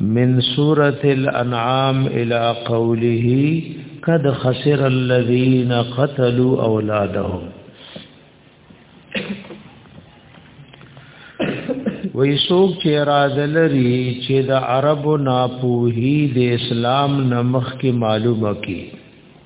من سورة الانعام الى قوله قد خسر الذين قتلوا اولادهم وی سوک چې اراده لري چې د عربو ناپوهي د اسلام نمخ کې معلومه کی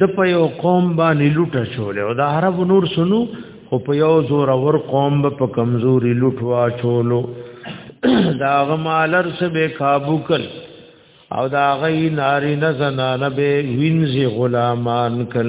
د په یو قوم باندې لوټه چولې او د عرب نور سنو خو په یو زور اور قوم په کمزوري لوټوا چولو دا غمالر سه به काबू کړ او دا غي ناری نه زنانه به وینځي غلامان کړ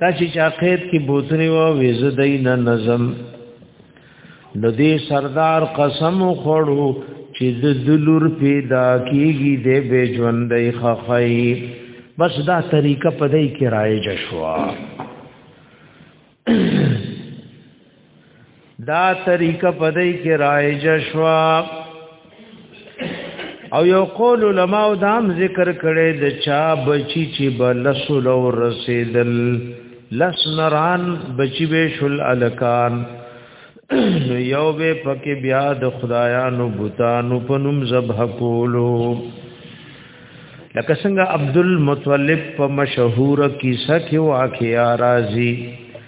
تا چې چا قید کې بوتنی و ویزه دای نه نظم نو دې سردار قسم خوړو چې د دلور پیدا کیږي دې به ژوندې خخای بس دا طریقه پدې کې رایج شوه دا طریقه پدې کې رایج شوا او یو قول علماء دام ذکر کړي د چا بچی چې بلسل او رسیدل لس نران بچی به شل الکان نو یو به پکې بیا د خدایانو بوتانو په نوم ذبح کولو لکه څنګه عبد المطلب په مشهور کیسه کې واقعیا راځي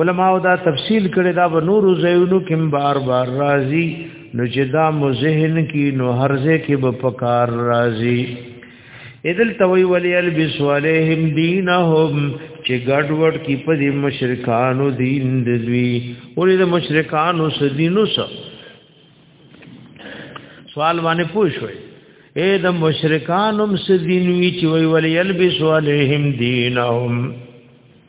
علماء دا تفصیل کړي دا به نور زینو کم بار بار راضی نو چې دا مو ذهن کی نو هرځه کې به پکار راضی ادل توي ولي البس عليهم دينهم چې ګډوډ کی په دې مشرکانو دین دوی ولې د مشرکانو سدینو سره سوال باندې پوښوي اے د مشرکانو سدین وی چې وی ولي البس عليهم دينهم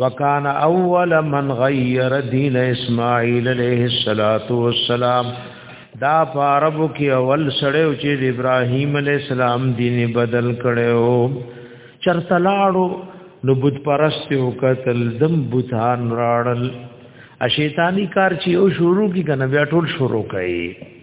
وکان اول من غیر دین اسماعیل علیہ الصلات والسلام دا عرب کې اول سړیو چې ابراهیم علیہ السلام دین بدل کړو چرته لاړو نو بت پرست او قتل دم بوتان راړل ا شیطانی کار چې او شروع کی کنه بیا ټول شروع کړي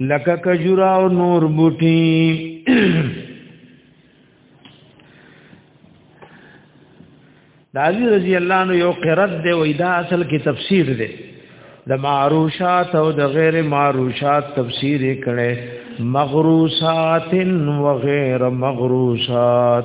لکه کجورا او نور بوټي داوی رضی الله عنه یو قرت دی وای دا اصل کې تفسیر دی د معروشات او د غیر معروشات تفسیر کړي مغروسات و غیر مغروسات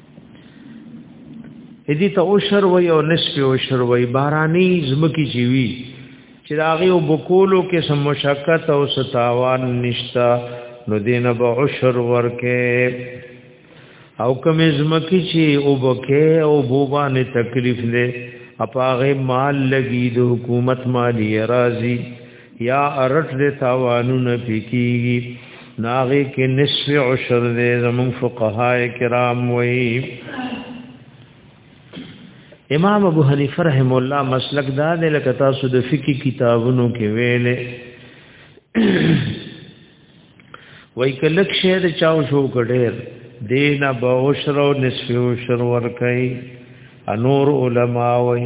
هدي ته او شر وي او نصف او شر وي باراني زمکی چی وی چې داغه او بکولو کې سم مشقت او ستاوان نشتا نو دین به او شر ورکه او کوم زمکی چی او بکه او بوبانه تکلیف نه اپاغه مال لګي د حکومت مالی راضي یا ارټ دې تاوانونه پکېږي ناغي کې نصف عشر دې زمون فقهای کرام وایي امام ابو حنیفه رحم الله مسلک دا دې لکه تاسو د فقہی کتابونو کې ویلې وای کلک شه د چاو شو کډیر دین ابو عشر او نصف عشر ور کوي انور علما وای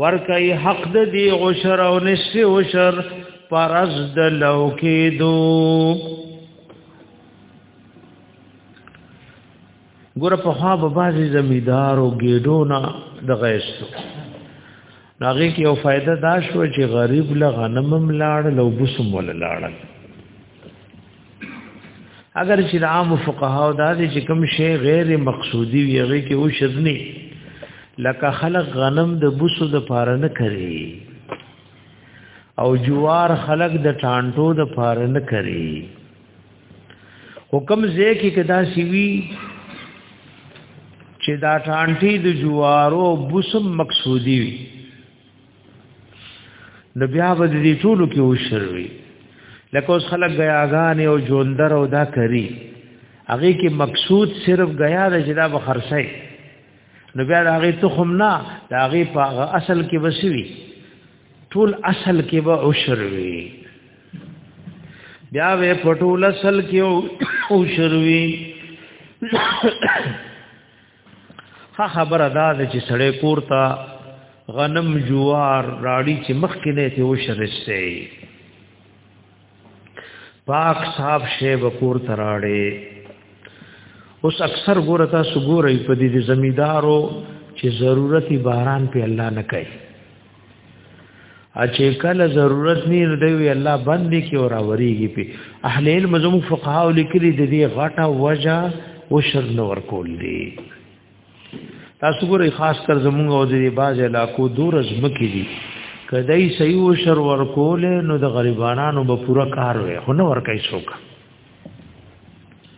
ورکای حق د دی عشر او نصف عشر پرز د لو کې دو ګور په خوا به بازي زمیدار او ګډونا د غیشتو ناغي کې یو فائدہ دا شو چې غریب له غنمم لاړ لو بسم ول لاړ اگر چې د عام فقهاو دا دي چې کوم شی غیر مقصودی وي هغه کې او شذنی لکه خلق غنم د بوسو د پاره نه کوي او جوار خلق د ټانټو د پاره نه کوي حکم زه کې کدا سی وی چې دا ټانټي د جوارو بوسم مقصودی وي نو بیا به دې ټولو کې وشروي لکه اوس خلک غیاګان او جوندر او دا کوي هغه کې مقصود صرف غیا د جدا بخرسي نو بیا هغه تخم نه دا هغه په اصل کې وسوي ټول اصل کې به وشروي بیا وې پټول اصل کې وشروي ها خبره دا ده چې سړی کور ته غنم جوار راړي چې مخکې نه ته وشرسته پاک صاحب شی وکور تراړي اوس اکثر ګوره تاسو ګورئ په دې زمیدارو چې ضرورتي باران په الله نه کوي اچې کله ضرورت نه دی وی الله باندې کې اور اوریږي په اهل علم زم فقها لیکلي د دې غټه وجه او شر نور کول دي تاسو ګورئ خاص کر زمونږ او دې باز علاقو دور از مکی دي کدی صحیح او شر ور کول نو د غریبانو به پورا کار وي خو نو ور کوي څوک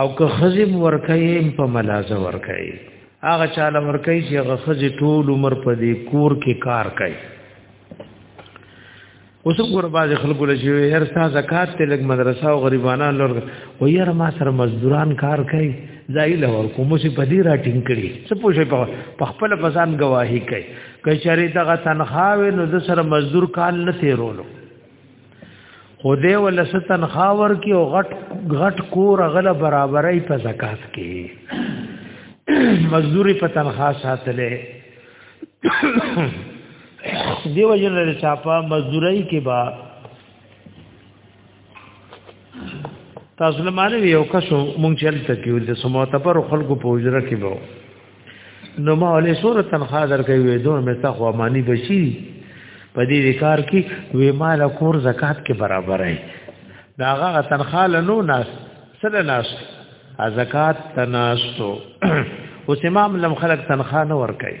او که خزم ورکایم په ملازه ورکای هغه چاله ورکای چې هغه خزي ټول عمر په دې کور کې کار کوي اوس ګور باز خلکو له شوی هر سا زکات ته لګ مدرسه او غریبانان لور و یاره ما سره مزدوران کار کوي ځای له ور کوم چې په دې راټینګ کړي څه پوښي په خپل پسان گواہی کوي کچاري دغه تنخواه نو د سره مزدور کال نه تیرولو خو دې ولس تنخوا ورکي او غټ غټ کور غله برابرۍ په زکات کې مزدوري په تنخوا ساتلې دیو جن له چاپا مزدوري کې با تاسو له معنی یو کس مونږ چلته کیو د سموته پر خلکو پوجره کې وو نو ما ولې سور تنخوا درکې وې دوه مې تا خو مانی بشي په دې کار کې وې مال کور زکات کې برابر دی دا هغه تنخوا لنو ناس سره ناس زکات تناستو اوس امام لم خلق تنخوا نه ور کوي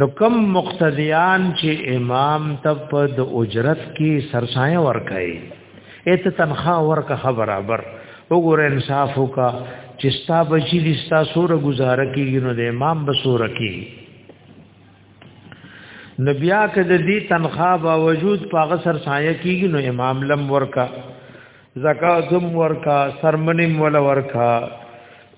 نو کم مقتدیان چې امام ته په د اجرت کې سرسایه ورکړي ایت تنخوا ورکه خبرابر وګوره انصاف وکا چې ستا بچی دي ستا سوره گزاره کیږي نو د امام به سوره کیږي نو بیا که د دې تنخوا باوجود په هغه سرسایه کیږي نو امام لم ورکا زکات هم ورکا سرمنیم ولا ورکا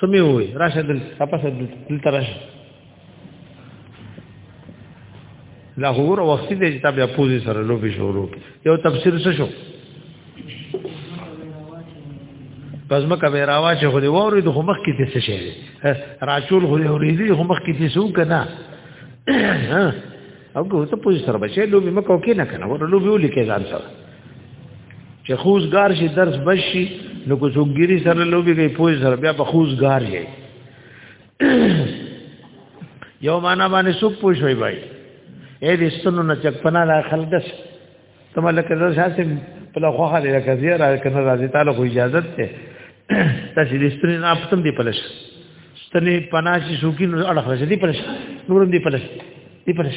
سمې وې راشه دل تاسو دل ترشه لا غور وخت دې چې تاسو پوزي سره لوبي شروع یو تفسیر څه شو پس مکه به راوا چې خو دې ووري د مخ کې څه شي راچول خو دې اوري دې مخ کې څه کنه او کو ته پوزي سره بچې لوبي مکه کې نه کنه ور لوبي ولي کې ځان سره چې خوزګار شي درس بشي نو کو څوګيري سره لوبي کوي پوي سره بیا په خوزګار شي یو معنا باندې سوق پوښوي بھائی اې دې ستنو نه چک پنا لا خلدس ته ملک زر شاسې په لخوا خاله لکه زیرا کنه راځي تعالی خو اجازه ته تاسو دې ستنې نه پتم دی پلش ستنې پنا شي سوکي نو اړه خلاصې دی پلش نورم دی پلش دی پلش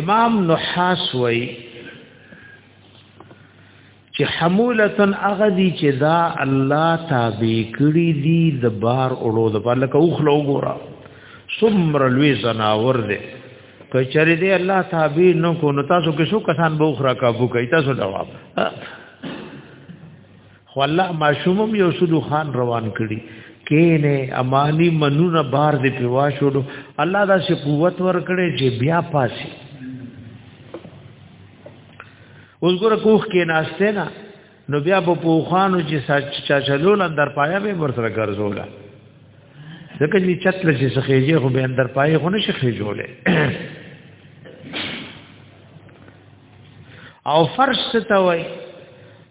امام نحاس وای چې حمولتن اغدی چې دا الله تابع کړی دی د بار اورو د بار لکه اوخلو ګورا سمر لوی زناور دی کچری دی الله تابع نو کو نو تاسو کې شو کسان به اوخرا کابو کوي تاسو جواب خو الله ماشومم یو سلو خان روان کړي کینه امانی منونه بار دی په واشوړو الله دا څه قوت ورکړي چې بیا پاسي اوس ګره کوخ کې ناشته نه نو بیا په پوخانو چې سچ چا چلول اندر پایا به ورسره ګرځولا ځکه چې چتل چې سخېږي خو به اندر پایا خو نشي خېجولې او فرش ته وای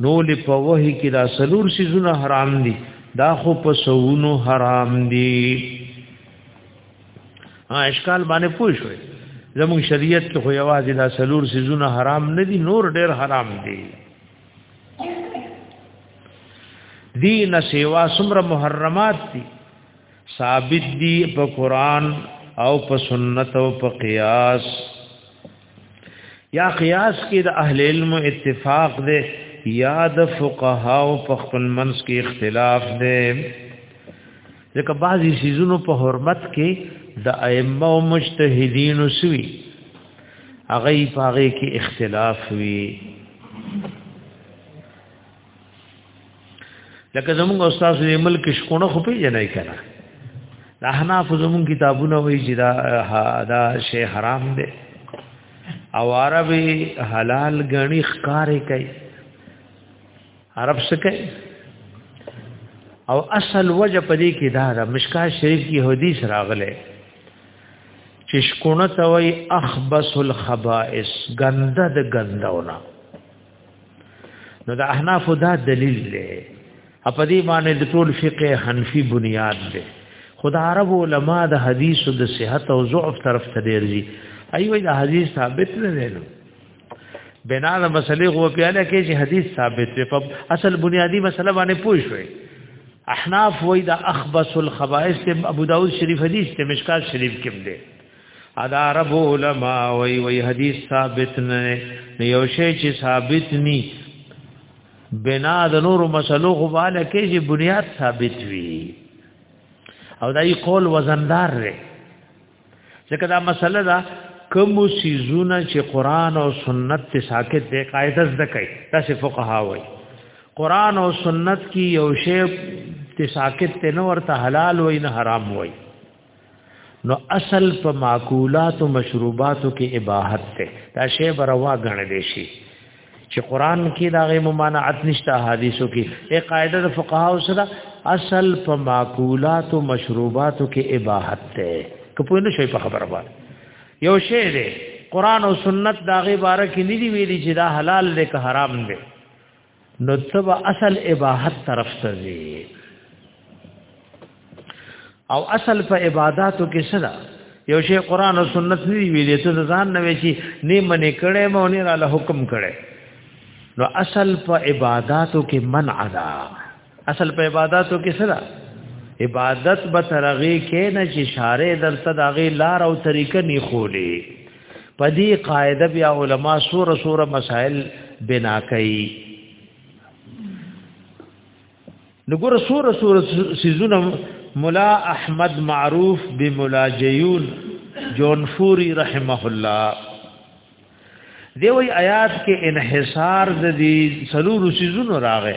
نو لې په وحي کې دا سلور سيزونه حرام دي دا خو په سونو حرام دي ها اشکال باندې پوه شوي زموږ شریعت کې خو یوازې دا سلور سيزونه حرام نه دي نور ډېر حرام دي دین سیوا سمر محرمات دي ثابت دي په قران او په سنت او په قیاس یا قیاس کې د اهل علم اتفاق دی یا د فقها او په خپل منځ کې اختلاف دی ځکه بعضی سيزونو په حرمت کې د ائمه او مجتهدین سوي هغه په هغه کې اختلاف وی لکه زمونږ استاد دې ملک شکونه خو پیژنې کنه د احناف زمونږ کتابونه وایي چې دا دا شی حرام دی او عرب حلال غني ښکارې کوي عرب څه کوي او اصل وجه پدې کې دا ده مشکا شریف کې حدیث راغله چې شکونه توي اخبس الخبائس غنده د غندونه نو د احناف دا دلیل دی په دې باندې د ټول فقه حنفي بنیاد دی خدا عرب علما د حدیث د صحت او ضعف طرف ته ډیرځي ایوه د حدیث ثابت نه دی نو بنا د مسلې غو پیاله کې چې حدیث ثابت دی په اصل بنیادی مسله باندې پوه شوي احناف وای د اخبث الخبائث ابو داود شریف حدیث ته مشکات شریف کې دی ادا رب علماء وی وی حدیث ثابت نه یو شی چې ثابت ني بنا د نور مسلو خو بالا کې چې بنیاد ثابت وي او دای قول وزندار لري ځکه دا مسله ده کوم سيزونه چې قران او سنت ته ساکت دي قاعده زده کوي تاسو فقها وایي قران او سنت کی یو شی ته ساکت ته نو ورته حلال وای نه حرام وای نو اصل په معقولات او مشروباتو کې اباحت ته دا شی بروا غنل شي چې قران کې دا غي ممانعت نشته حدیثو کې اے قاعده د فقها سره اصل په معقولات او مشروباتو کې اباحت ته کپوی نه شي په خبره باندې یو شی دی قران او سنت دا غي بارک نه دی ویلي چې دا حلال دی که حرام دی نو تبا اصل اباحت طرف ته ځي او اصل په عبادتو کې څه ده یو شی قران او سنت نه ویلې ته ځان نه وی شي نه منې کړي مو نه را له حکم کړي نو اصل په عبادتو کې منع ده اصل په عبادتو کې څه ده عبادت به ترغه کې نه چې شارې درته دغه لار او طریقه نه خولې په دې قاعده بیا علما سور سور مسائل بنا کوي نګور سور سور سيزونه مولا احمد معروف بمولا جيون جونفوري رحمه الله دی وی آیات کې انحصار د دې سلور سيزونو راغې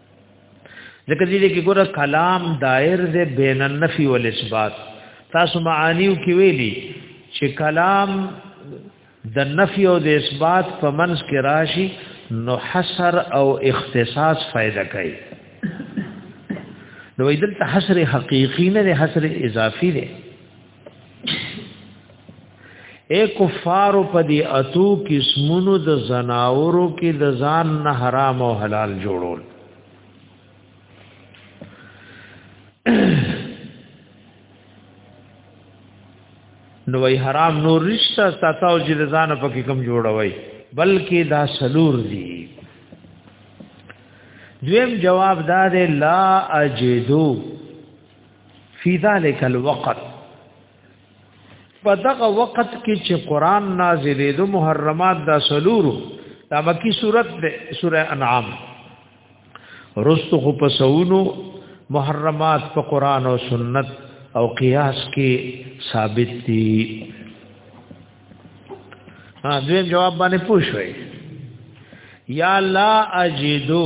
ځکه دې کې ګوره کلام دایر دې بین النفی والاثبات تاسو معانیو کې ویلي چې کلام د نفی او د اثبات په منځ کې راشي نو حصر او اختصاص فائدہ کوي نو دلته حصر حقيقي نه دی حصر اضافي دی اے کفار په دې اتو قسمونو د زناورو کې د ځان نه حرام او حلال جوړول نو وی حرام نور رشتہ تاسو چې د ځان په کې کم جوړوي بلکې دا سلور دي دویم جواب دا دی لا اجدو فی ذلک الوقت په دغه وخت کې چې قران نازلې د محرمات د سلورو دا مکی صورت ده سوره انعام رستو خو په سونو محرمات په قران او سنت او قیاس کې ثابت دي ها دویم جواب باندې پوښوي یا لا اجدو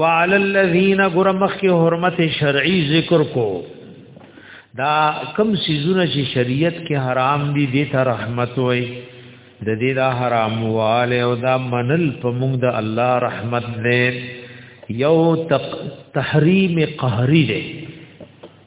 وعلى الذين غرمخ کی حرمت شرعی ذکر کو دا کم سیزونه چې شریعت کې حرام دي د ته رحمت وای د دې دا حرام واله او دا منل په موږ د الله رحمت دې یو تق تحریم قهری دې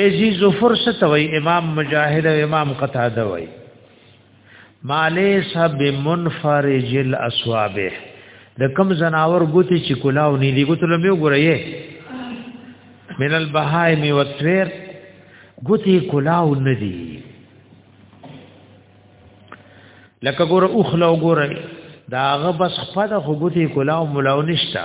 ایزی زفر ستوي امام مجاهد او امام قتاده وای مالیس بمنفرج الاصابع د کم زناور ګوتی چې کلاو نه دی ګوتل مې وګورئ من البهائم والطير ګوتی کلاو نه دی لکه ګور اوخلو ګورئ داغه بس خپل خو ګوتی کلاو ملاو نشتا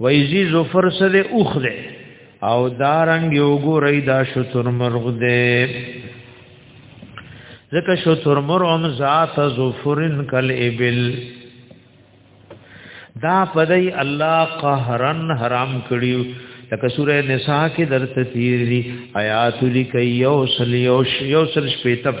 ویزی زفر سره اوخ ده او دارنګ یو ګورې دا شتر مرغ ده ځکه شتر مرغ هم ذات زفرن کل ابل دا پدای الله قهرن حرام کړیو لکه سوره نساء کې درته تیر دي آیات لیکي یو سل یو یو سل شپیتب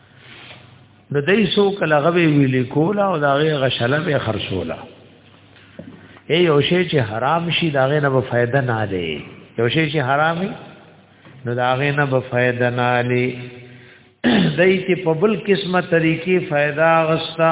د دې سو کله غوي ویلې کولا او دا غي غشله به خرصولا اے یو شی چې حرام شي دا غي نه به فائدہ نه لې یو شی چې حرامي نو دا غي نه به فائدہ نه لې دای چې په بل قسمه طریقې فائدہ غستا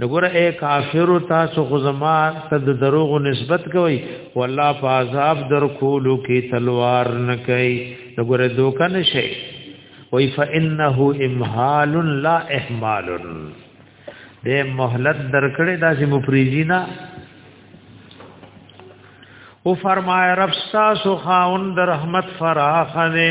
نګور اے کافر تاسو خو زما ته د دروغ نسبت کوي والله په عذاب در کولو کې تلوار نه کوي نګور دوک نه شي وای فانه امحال لا احمال دې مهلت درکړې داسې مفریزینا او فرمای رب تاسو خاون د رحمت فراخ نه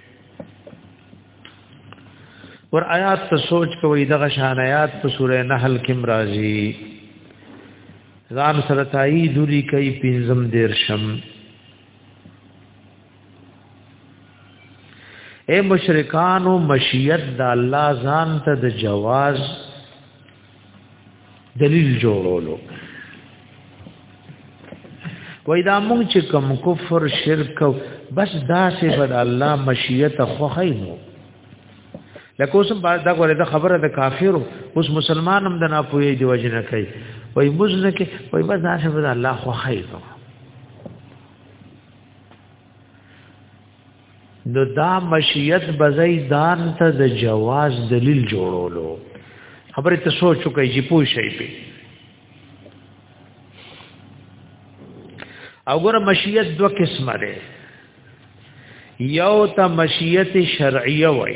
ور آیات ته سوچ کوي دغه شان آیات په سوره نحل کې مرাজি ځان سره تای دوری کوي پنځم دیرشم اے مشرکانو مشیت د الله ځان ته د جواز دلیل جوړولو وای دا مونږ چې کوم کفر شرک بس دا سه بد الله مشیت خو خینو لکه اوس دا غره د خبره د کافرو اوس مسلمان هم د ناپوهي دی وجنه کوي وای موږ نه کې وای بس دا سه بد الله خو خینو نو دا مشیت بزای دان ته د جواز دلیل جوړولو خبره ته سوچو کوي چې پوه شي په او ګره مشیت دو قسمه ده یو ته مشیت شرعیه وای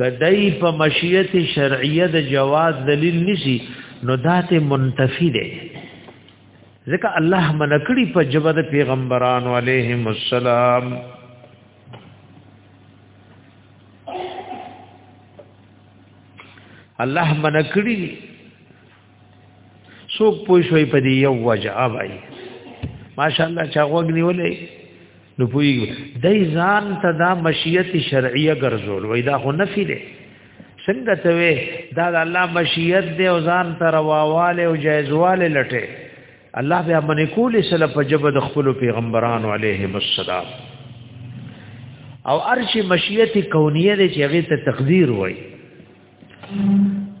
کدی په مشیت شرعیه د جواز دلیل نشي نو داته منتفی دی ځکه الله منکړي په جبه د پیغمبرانو علیهم السلام الله منکړي سو پوښوي په دې یو وجه وای ماشاءالله چا غوګ نیولې نو پوي دای ځان ته دا مشیت شرعیه ګرځول وای دا خو نفي دی څنګه ته وې دا د الله مشیت دی او ځان ته رواواله او جایزواله لټه الله بیا منې کولې سره په جبه د خپل پیغمبرانو علیهم السلام او ارشی مشیت کونیه دی چې هغه ته تقدیر وای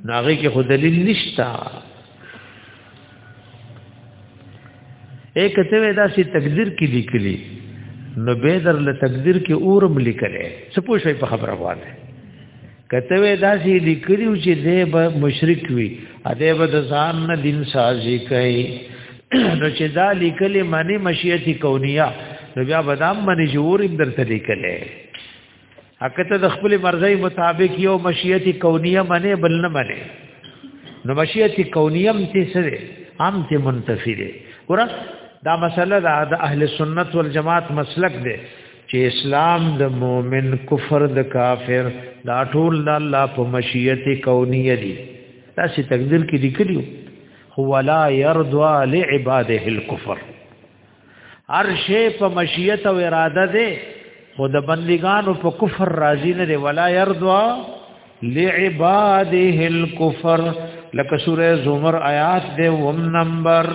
ناغه کې خو دلیل نشتا ایک ته ودا سي تقدیر کې لیکلي نو به در له تقدیر کې اورم لیکلې څه پوښي په خبره وانه کته ودا سي لیکلي چې دې به مشرک وي اته به د ځان نه دین سازي کوي نو چې دا لیکلې معنی مشیت کونیه نو بیا بدام باندې جوړ درته لیکلې اکته د خپل مرزي مطابق یو مشیت کونیه منه بل نه منه نو مشیت کونیم تی سره عام تی منتفی دی ګور دا مسله دا د اهل سنت والجماعت مسلک دی چې اسلام د مؤمن کفر د کافر دا ټول د الله په مشیت کونیه دی دا چې تقدیر کې لیکلی هو لا يرضى لعباده الكفر هر شی په مشیت او اراده ده خو د بندګانو په کفر راضی نه دی ولا يرضى لعباده الكفر لکه سوره زمر آیات دی وم نمبر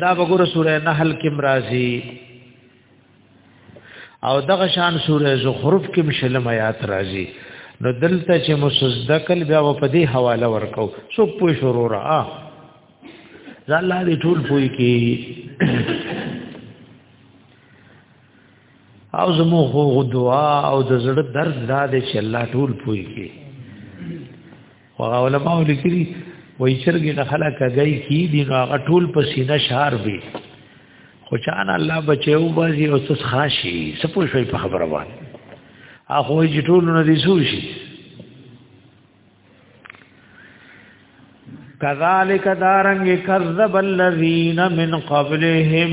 دا وګوره سوره نحل کې مرাজি او دغه شان سوره زخرف کې مشلم آیات راځي نو دلته چې مصدقل بیا په دې حواله ورکو سو پوي شروع را الله دې ټول پوي کې او زمو خو دعا او د زړه درد دا دې چې الله ټول پوي کې هغه علماء لیکلي وای چرګې نه خلک غي کی دي نو هغه ټول په سینه شهر وي خو چان الله بچو بازي او سس خاشي سپو شوي په خبره باندې هغه یې ټول نه دي سوشي کذالک دارنګ کذب الذین من قبلهم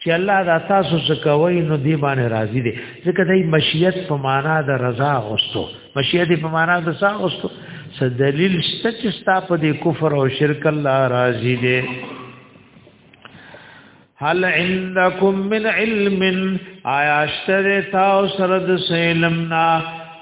چې الله دا تاسو څه کوي نو دی باندې راضي دي ځکه دای مشیت په معنا د رضا غوستو مشیت په معنا د سا غوستو څه دلیل شته چې ستا په دې کفر او شرک الله راضي دي هل عندكم من علم آیا اشتر تاسو سره د سلمنا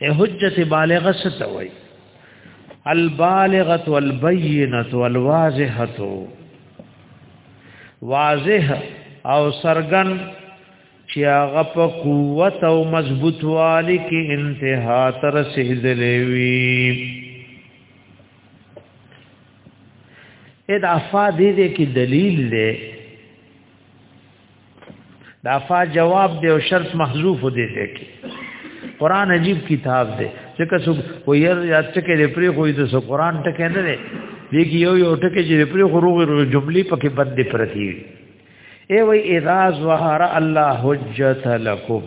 اے حجت بالغه ستوي البالغه والبينه والواضحه واضح او سرغن چې هغه په قوت او مضبوط والی کې انتها تر رسیدلې وي اې د افادې دې کې دلیل دی دا فا جواب دی او شرط محذوف دی ټکی قران عجیب کتاب دی چې که څوک وير یا ټکی دی پری خو دې سو قران ټکی نه دی دیږي یو یو ټکی چې پری خو روغ جملې پکې بند پرتی وي ای وای اذا ظهر الله حجت لکم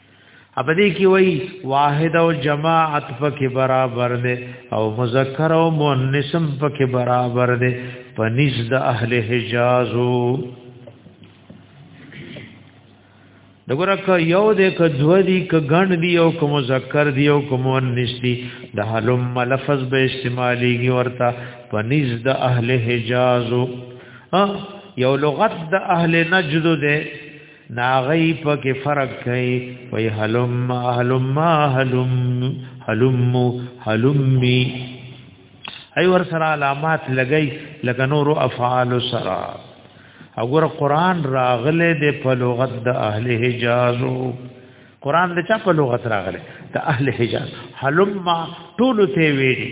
ابدې کې وای واحد او جماعت پکې برابر دي او مذکر او مؤنث پکې برابر دي پنځ د اهل حجازو دغره ک یو د ک دو دی ک غن دی او ک مذکر دی او ک مؤنث دی د حلم لفظ به استعمالیږي ورته پنځ د اهل حجازو یو لغت د اهل نجد ده ناغی په کې فرق کوي وای حلم حلم حلم حلم حلمی ای ور سره علامات لګی لکه نور افعال سره اگر قران راغله د په لغت د اهل حجاز قران د چا په لغت راغله د اهل حجاز حلم ټول ته ویلي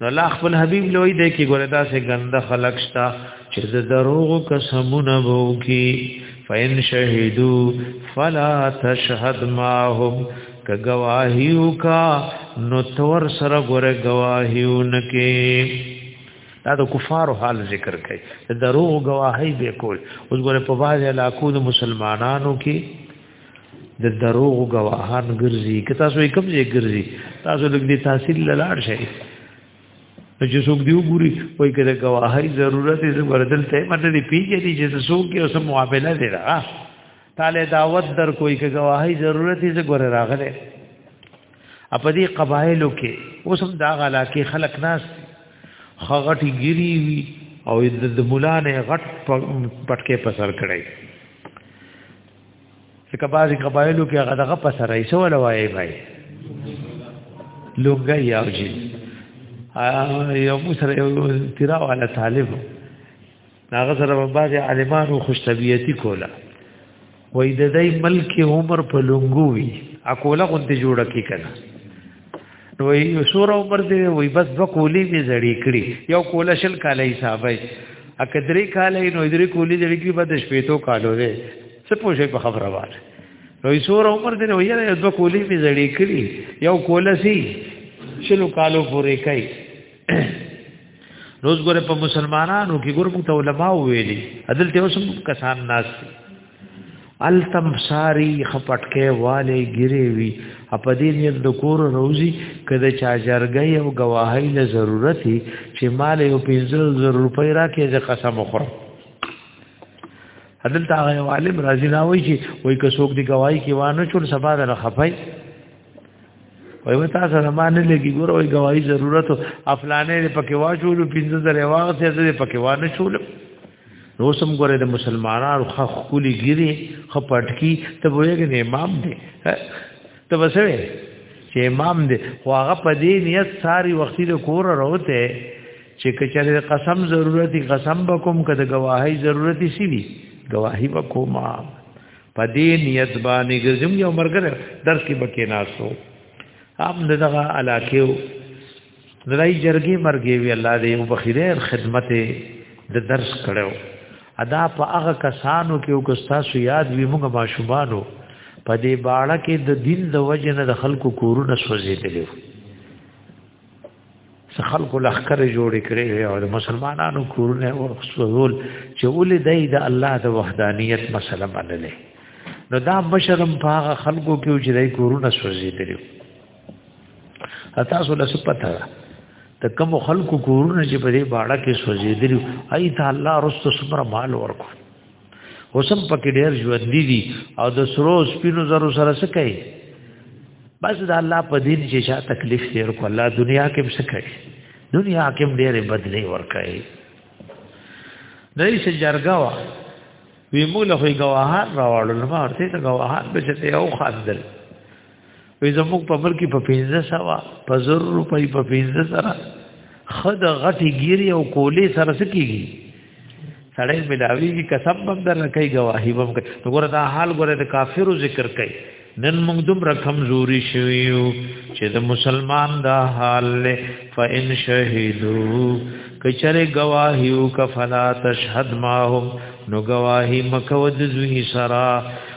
نو الله خپل حبيب لوی دی کې ګوره دا سه ګنده خلق شتا چې د دروغ قسمونه وو کې فین شهیدو فلا تشهد ماهم ک گواهیو کا نو تور سره ګوره گواهیو نکې دا د کفارو حال ذکر کوي د دروغ گواهی به کول اوس ګوره په باز علاقو د مسلمانانو کې د دروغ گواهان ګرځي که تاسو یې کوم ځای ګرځي تاسو لږ دې تحصیل لاړ شئ چې څوک دی وګوري وای کړه گواهی ضرورت یې زموږ دلته مته دی پیږي چې څوک یې اوس معاملې دی را تعالی دعوت در کوئی که گواهی ضرورت یې زګور راغله اپ دې قبایلو کې اوس هم دا غلا کې خلق ناس خغټي ګری وی او د مولا نه غټ پټکې پسر کړي ځکه بعضې قبایلو کې هغه دغه په سره یې څه وله وایي بای لوګی یو جي یو مو سره یو تیرا والا طالب هغه سره به بعضې عالمانو خوش طبیعتي کوله وایي د دی ملک عمر په لونګو وي اکوله غوندې جوړه کې که نه نو یو سور او پر دی وای بس دو کولی دی زړی کړی یو کوله شل کاله حسابای اکه درې کاله نو درې کولی زړی کی بد شپېتو کالو دی څه پوښې په خبره وار نو یو سور او پر دی وای یو دو کولی دی زړی کړی یو کوله سی شلو کالو پورې کوي روز ګره په مسلمانانو کې ګور موږ ته علما ویلي عدل ته اوسم کسان ناس التم ساری خپټکه والے ګری وی اپدې نیت د کور روزي کده چا جرګي او گواهی له ضرورت چې مال یو پنځل زر روپۍ راکې ز قسم وخورم عدل تا عالم راضی نه وای چې وای که څوک دی گواہی کې وانه چول سبا د خپای وای وتا سره ما نه لګي ګور وای گواہی ضرورت افلانې پکې واچول 15000 واغ ته دې پکې وانه چول نو سم ګوره د مسلمانانو خ خولي ګيري خ پټکی ته وایې نه امام دې ته وسوي چې امام دې خو هغه په دې نیت ساری وختي د کور راوته چې کچره قسم ضرورتي قسم بکوم کده گواہی ضرورتي سی وی گواہی وکوما په دې نیت باندې ګرځم یو مرګره درس کې بکې ناسو هم دغه علاقه نړۍ جرګې مرګې وی الله دې وبخیر خدمت د درس کړو ادا په هغه کسانو کې او کستا سو یاد وی موږ ماشومانو په دې باړه کې د دین د وجنه د خلکو کورونه سوځېدلې څه خلکو لخر جوړ کړي او د مسلمانانو کورونه او خصوصول چې ولې دای د الله د وحدانیت مسله منلې نو دا مشرم په هغه خلکو کې چې دای کورونه سوځي دي تاسو له سپتا ته کوم خلکو کورونه چې په دې باړه کې سوځي دي اي ته الله رسول سره مال ورکړي اوسم پکې ډېر ژوند دي او د سرو سپینو زرو سره څه کوي بس دا الله په دین چې شا تکلیف تیر کو الله دنیا کې څه کوي دنیا کې ډېر بدلی ور کوي دای څه جرګه وا وی موږ له غواهان راوړل ما ورته ته غواهان به چې یو خاندل وی زموږ په ملک په 15 سوا په زر روپۍ په 15 سره خد غټي ګيري او کولې سره سکیږي سړی ملاوي کی قسم بم در کوي گواہی بم کوي نو ګوره دا حال ګوره د کافرو ذکر کوي نن موږ دوم رقم زوري شویو چې د مسلمان دا حال له فإن شهیدو کچره گواہیو کفلا تشهد ماهم نو گواہی مکو د زوی سرا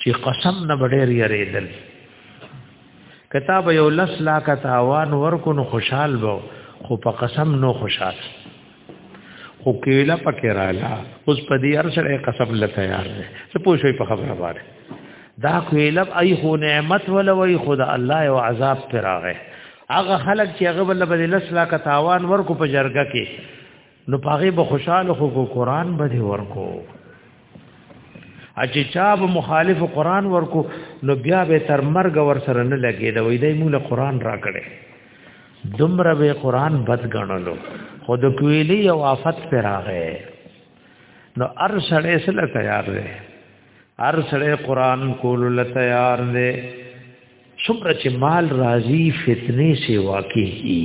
چې قسم نه بډې یریدل کتاب یو لس لا کا تاوان ورکو نو خوشحال وو خو په قسم نو خوشحال خو کېلا پکې رااله اوس په دې هر سره قسم له تیار دی څه پوښوي په خبره باندې دا کېلا ای خو نعمت ولا وای خدا الله او عذاب پر راغې هغه خلک چې هغه بل بدل لس لا کا تاوان ورکو په جرګه کې نو پاغه به خوشاله خو کو قران به دی ورکو اچې چا به مخالف قران ورکو نو بیا به تر مرګ ور سره نه لګي دا وې دای موږ له قران را کړې دومره به قران بد غنلو خود کویلی او آفت پر راغې نو ار سړې سره تیار دی ار سړې قران کول له تیار دی څومره چې مال راضی فتنه سی واقعي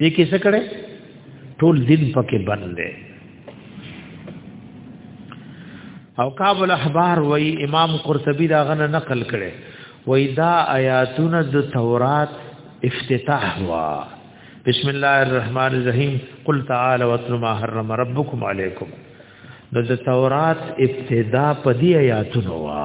دې کې څه کړي ټول دین پکې باندې او کابل احبار وای امام قرطبی دا غنه نقل کړي وای دا آیاتونه د تورات افتتاح وا بسم الله الرحمن الرحیم قل تعالی واتل ما حرم ربکم علیکم د تورات ابتدا په دې آیاتونو وا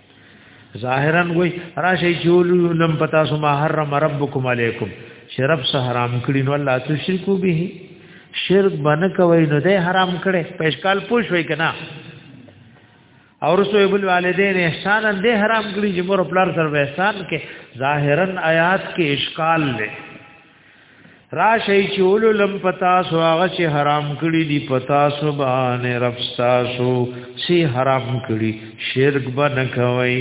ظاهرا وای راشي چول لم پتا سو ما حرم ربکم علیکم شرب سه حرام کړی نو الله تشرکو به شرک باندې کوي نو دې حرام کړي په اشکال پوښوي کنه او رسول ابل والدین احسان دې حرام کړی چې مور خپل سره احسان کې ظاهرا آیات کې اشکال لري راشي چې ولولم پتا سو هغه چې حرام کړی دی پتا سو باندې رب تاسو سی حرام کړی شرک به نه کوي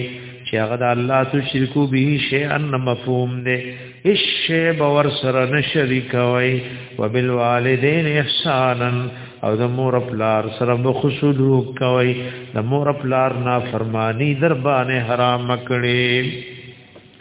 چې هغه د الله تو شرکو به شی ان مفهوم دی هیڅ شی باور سره نه شریک وي وبالوالدین احسانا او د مور پلار سره بخصوص کوي د مور پلار نافرمانی در باندې حرام کړی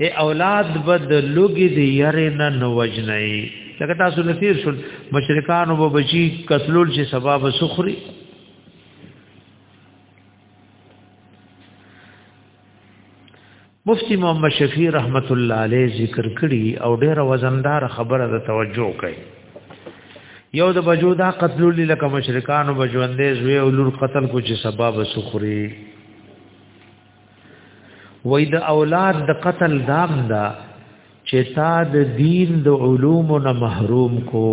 اے اولاد بد لوګي دی یری نه نو وجنای لکه تاسو نثیر شول مشرکان وب بچی قتلول چې سبب سخری مفتی محمد شفیع رحمت الله علیه ذکر کړي او ډیره وزندار خبره د توجه کوي یو د بجو دا قتلول لکه مشرکان وب ژوندې زوی او لور قتل کو چې سبب سخری وای د اولاد د قتل دام دا چې تا د دین د علوم نه محروم کو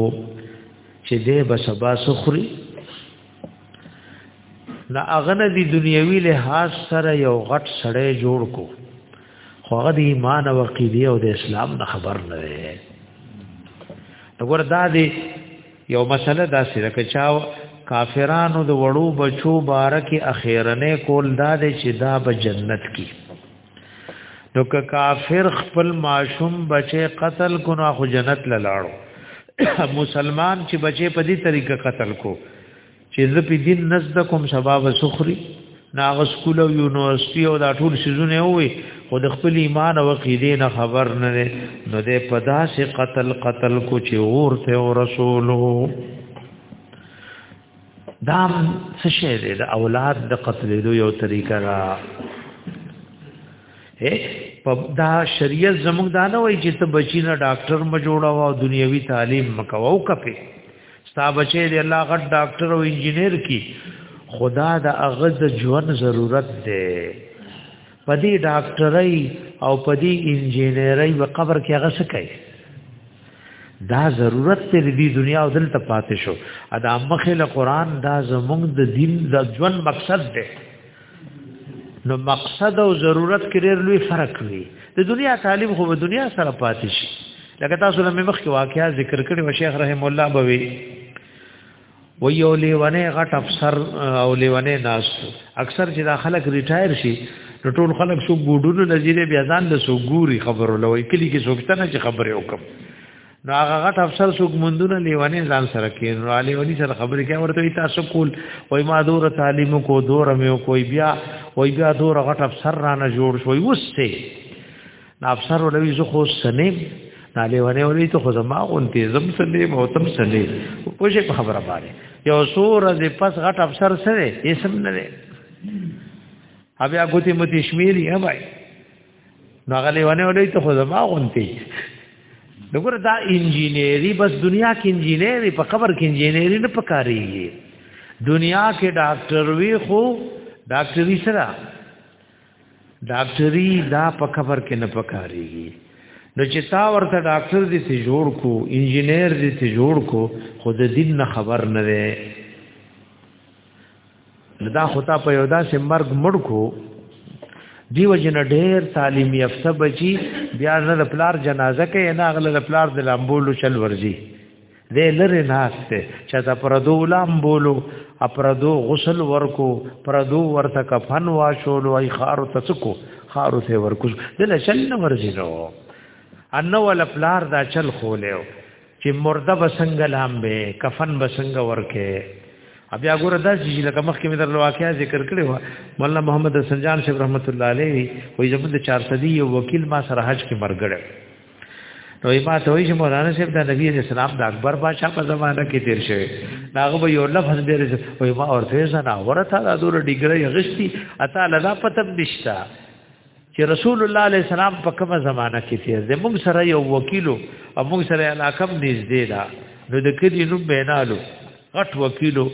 چې دې بسبا سخري نا اغنه دی دنیوي لحاظ سره یو غټ سړی جوړ کو خو هغه د ایمان او عقیده او د اسلام نه خبر نه دی وګور دا دی یو مسله دا سره کچاو کافرانو د وړو بچو بارکه اخیرنه کول دا د چې دا به جنت کی نو که کافر خپل ماشوم بچي قتل کو نو خو جنت لاړو مسلمان چې بچي په دې طریقه قتل کو چې زه په دین نزد کوم سبب سخري ناغه سکول او یونیورسيټي او دا ټول سيزونه وي خو د خپل ایمان او عقیده نه خبر نه لري نو د پدا سي قتل قتل کو چې اورته او رسولو دا څه شی دی د اولاد د قتلېدو یو طریقه را په دا شریعت زموږ دا نه وایي چې ته بچی نه ډاکټر م جوړاو او دنیوي تعلیم مکو او کپه ستا بچی دی الله غټ ډاکټر او انجنیر کی خدا د هغه د ژوند ضرورت دی پدی ډاکټرۍ او پدی انجینرۍ په قبر کې هغه څه کوي دا ضرورت ته دی دنیا او دلته پاتې شو ادا مخه له قران دا زمونږ د دین د ژوند مقصد دی نو مقصد او ضرورت کې ډېر لوی فرق وي د دنیا تعلیم خو په دنیا سره پاتې شي لکه تاسو له مخ کې واقعیا ذکر کړی و شیخ رحم الله بوي و یو لیونه غټ افسر او لیونه ناس اکثر چې دا خلک ریټایر شي نو ټول خلک سو ګوډونو نظیره بیا ځان له سو ګوري خبرو لوي کلی کې سوچته نه چې خبره وکم نو هغه غټ افسر څوک مندونه لیوانه ځان سره کین نو علی ونی سره خبرې کوي ورته تاسو کول وای ما دور تعلیم کو دور مې کوئی بیا وای بیا دور غټ افسر را نه جوړ شوی وسته نو افسر ولوي زه خو سنیم نو علی ونی ولې ته خو زما اون تیزم سنیم او تم سنیم په شي خبره باندې یو سور دې پس غټ افسر سره یې سم نه دی بیا ګوتې متشمیري هواي نو هغه لیوانه ولې ته خو زما غونتی دغه دا انجینری بس دنیا کې انجینری په خبر کې انجینری نه پکاري دنیا کې ډاکټر وی خو ډاکټري سره ډاکټري دا په خبر کې نه پکاري نو چې تا ورته ډاکټر دې ته جوړ کو انجینر دې ته جوړ کو خود دین نه خبر نه وي دا خطا په یو داسې مرګ مړ کو دیو جن ډیر تعلیمی افسر بچی بیا نه د پلار جنازه کې نه غل د پلار د لامبولو چل ورزي دې لره ناشته چې دا پردو لامبولو اپردو غسل ورکو پردو ورته کفن واشول وای خارو تسکو خارو ته ورکو دل چل نه ورزي نو ان ول پلار دا چل خولیو چې مرده بسنګ لامبه کفن بسنګ ورکه بیا ګور دا چې لکه مخکې مې در واقعیا ذکر کړی و مولا محمد حسن جان صاحب رحمت الله علیه وی زموږ د 400 یو وکیل ما سره حج کې مرګړ نو یې ما ته وی چې مولانا صاحب د نبی رسول الله د اکبر بادشاہ په زمانہ کې تیر شوی داغه به یو لفظ ډیر وی ما ورته زنا ورته دا دور ډیګړې غشتي اته لدا پتب نشتا چې رسول الله علیه السلام په کومه زمانہ کې تیر دی موږ سره یو وکیلو او موږ سره علاقه نږدې ده نو د کلی نوم بینالو غټ وکیلو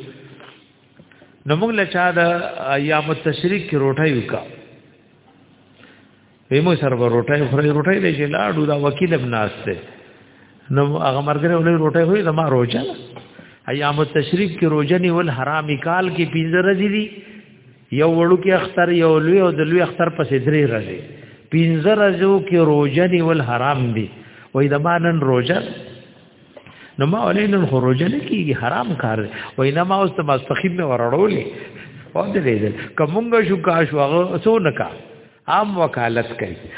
نو موږ له چا د ایام تشریق کې روټه یو کا به موږ سره روټه خوري روټه دې چې لاړو دا وکیل هم ناشته نو هغه مرګره ولې روټه وي زما روزه ایام تشریق کې روزه نیول حرامي کال کې پینځه ورځې دي یو وړوکی اختر یو لوی او د لوی اختر پسې درې ورځې پنځه ورځو کې روزه نیول حرام دي وای د مانن روزه نو ما ولینن خو روزه نه کیږي حرام کار دی وای نه ما اوس ته مستخیم نه ورړولې او دې دې کومګه شو کا شو هغه څو نکا عام وکالت کوي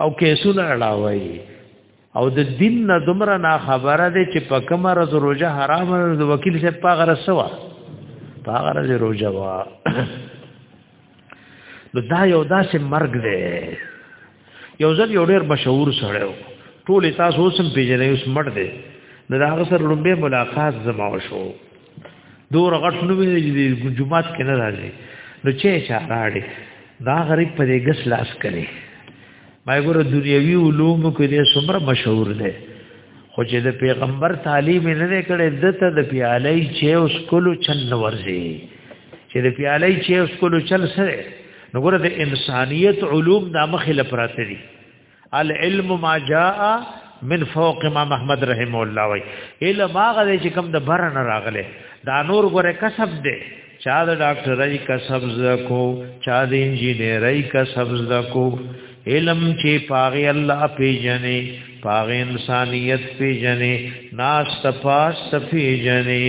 او کیسونه اړاوي او د دین نه دومره نه خبره ده چې په کومه ورځ روزه حرام د وکیل څخه پاغه رسوا پاغه ورځ روزه وا نو دا یو داسې مرګ دی یو ځل یو ډیر مشهور سره و ټول تاسو اوسم پیژنې اوس مړ دی نو دا هغه سره لومبه ملاقات زما شو دور غټ نو ویلې جمعات کې نه راځي نو چې چا راړي دا غریب په دې ګس لاس کړي ما ګوره دنیوي علوم کې دې څومره مشهور دي خو چې د پیغمبر تعلیم نه نه کړي دته د پیالي چې اوس کولو چن ورځي چې د پیالي چې اوس کولو چل سره نو ګوره د انسانيت علوم د مخې لپاره دي العلم ما جاء من فوق امام احمد رحم الله وی علم هغه چې کوم د بر نه راغله دا نور غره کسب دی چا د ډاکټرای کسب زکو چا د انجینرای کسب زکو علم چې پاغه الله پیجنې پاغه انسانیت پیجنې ناس تپاس پیجنې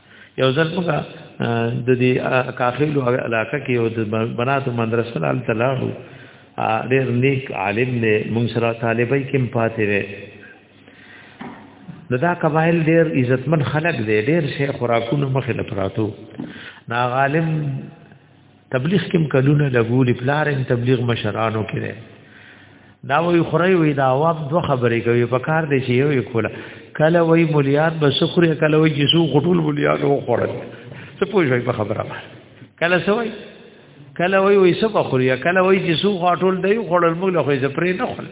یو ځل موږ د دې کاخیل علاقې کې یو د بنات مدرسې لال تلاړو ډېر نیک عالم دی موږ سره طالبای کې پاتې وې نو دا قبایل ډېر عزتمن خلک دی ډېر شیخ خوراکونو مخې لپراتو نا عالم تبلیغ کوم کلونه لګولي پلار ان تبلیغ مشرانو کړي دا وی خوري وی دا عوام دوه خبرې کوي په کار دی چې یو کوله کله وی مليان به سخري کله وی جسو غټول مليان و خورل څه پوښوي په خبره کله سوي کله وی وی سبا خوري کله وی جسو غټول دی خورل موږ له خو یې پرې نه خورل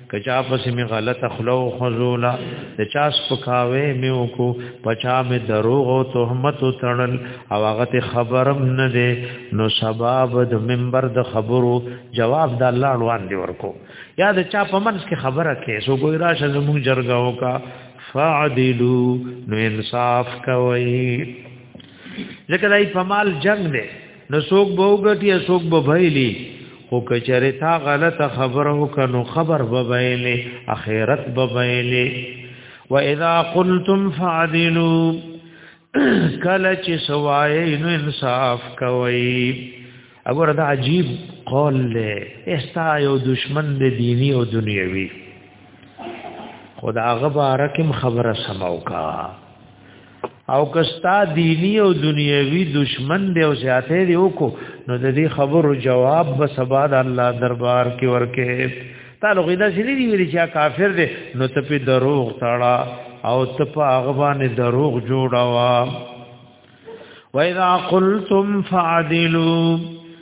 کچا پس می غلط خلو خزولا د چا سپکاوي می وکو پچا می دروغ او تهمت تړل او هغه خبرم نه دی نو سبب د منبر د خبرو جواب د الله روان دی ورکو یا د چا په منځ کې خبره کې سو ګوی راشه زمو جرګاو کا فعدلو نو انصاف کوي ځکه دای په مال جنگ دی نو څوک به وګټي څوک به بایلی خو کچره تا غلطه خبره وکنو خبر به بایلی اخرت به بایلی و اذا قلتم فعدلوا کله چې سوای نو انصاف کوي اګوره دا عجیب قول له استا یو دشمن د دینی او دنیوي خدا غبارکم خبره سماو کا او کستا دینی او دنیوي دشمن دی او سیاته دی وکړو نو د دې خبرو جواب به سبا د الله دربار کې ورکه تعلق دا شری دی ویل چې کافر دی نو ته په دروغ تاړه او ته په هغه باندې دروغ جوړاوا وَإِذَا قُلْتُمْ فَعَدِلُوا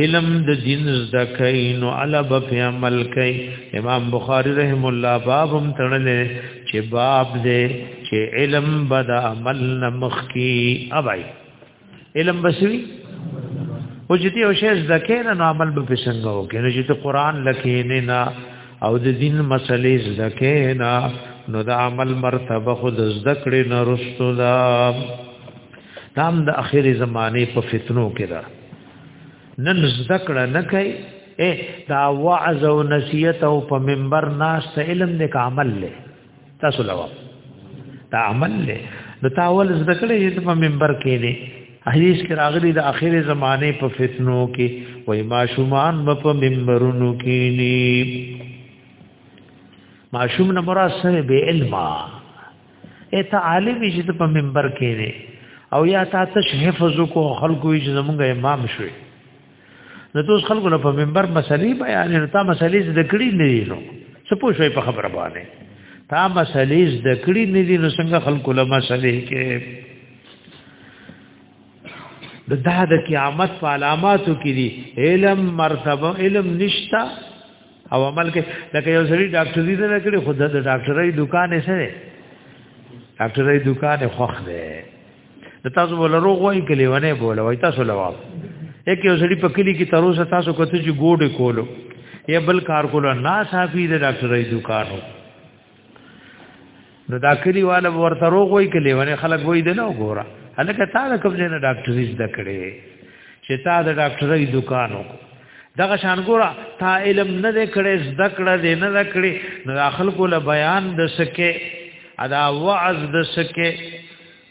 علم د دین زده کوي نو علب په عمل کوي امام بخاری رحم الله باب هم تړلې چې باب دې چې علم بد عمل نه مخ کی اوای علم بسوي او چې ته شی زده کوي نو عمل به پسنګ وکړي نو چې قرآن لکې نه نه او د دین مسلې زده کوي نه نو د عمل مرتبه خود زده کړې نه رسول دا هم د اخیری زمانه په فتنو کې ده نن زده کړه نه کوي اے دا وعظ او نصیحت او په منبر ناس ته علم نه عمل له تاسو لوا دا عمل له نو تا اول زده کړه چې په منبر کې دي حدیث کې راغلي د اخیری زمانه په فتنو کې وای ماشومان په منبرونو کې ني ماشوم نه مراد سره به علمه اته عالم چې ته په منبر کې دی او یا تا تش حفظ کو خلکو چې زمونږ امام شوي نو تاسو خلکو له په منبر مسلې بیان نه تا مسلې زده کړې نه دي نو څه پوه شوي په خبره باندې تا مسلې زده کړې نه دي نو څنګه خلکو له مسلې کې د دا د قیامت په علاماتو کې دي علم مرتبه علم نشتا او عمل کې لکه یو سړي ډاکټر دې نه کړي خود د ډاکټرۍ دکان یې سره ډاکټرۍ دکان یې خوخ دی د تاسو بول روغ وای کلی ونه بول وای تاسو لوا یک یو سړي په کلی کې تر اوسه تاسو کوته چې ګوډه کولو یا بل کار کولو نه صافي د ډاکټرۍ دکانو نو دا کلی والا ورته روغ وای کلی ونه خلک وای د نو ګوره هلکه تا د کوم ځای نه ډاکټري زده کړې چې تا د ډاکټرۍ دکان وکړو دغه شان ګوره تا علم نه دې کړې زده کړه دې نه زده کړې نو خلکو له بیان د سکه ادا وعظ د سکه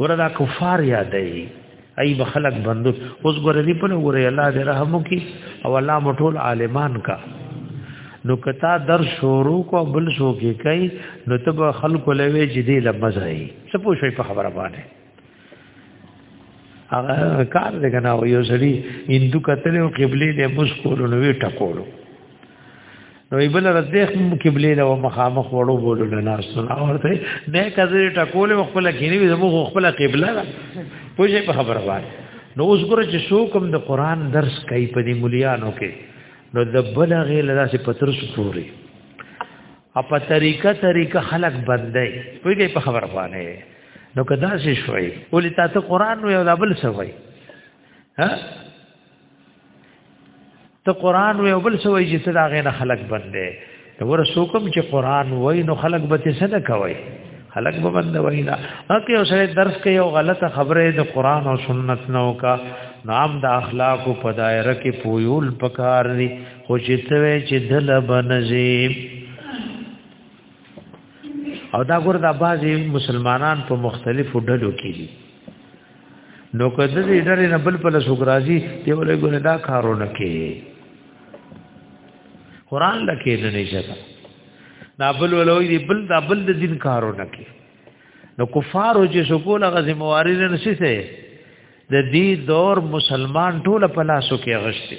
وردا کفار یادای ای بخلق بندو اوس ګورې دی په ګورې الله دې رحم وکي او الله مټول عالمان کا نو کتا در شورو کو بل شو کې کوي نو تب خلق لوي چې دې لمزای څه پوښي په خبره باندې هغه کار دې کنه یو سړي هندو کتلې او قبلي دې مسکول نو وی ټکولو نو ایبل رزیخ قبله له مخامخ وړو بولو نه ناسونه اورته نه کزه ټکول خپل کینی زمو خپل قبله ده پوجي په خبره وای نو اوس ګره چې شو کوم د قران درس کوي په دې مليانو کې نو د بلغ له داسې پتر سپوري اپا طریقه طریقه خلق بندای پوجي په خبره وانه نو کدا شي شوي ولې تاسو قران نو یو بل سوي ها ته قران وې بل څه وې چې دا غنه خلق بندې ته ور سوکم چې قران وې نو خلق به څه نه کوي خلق به بند وې نه اکه اوسه درس کې یو غلطه خبره د قران او سنت نو کا نام د اخلاق په دایره کې پویول پکار دي خو چې ته وې چې دل بنځي او دا ګور د بعضی مسلمانان په مختلفو ډلو کې دي نو کده دې ډېر نه بل بل سوګرازي ته ولې ګره دا کارونه کې قران لکه نه نشته دا بل ولوي دې بل دا بل د دین کارونه کې نو کفار او چې سکول غزي موارد نه سي د دې دور مسلمان ټول په لاسو کې غشته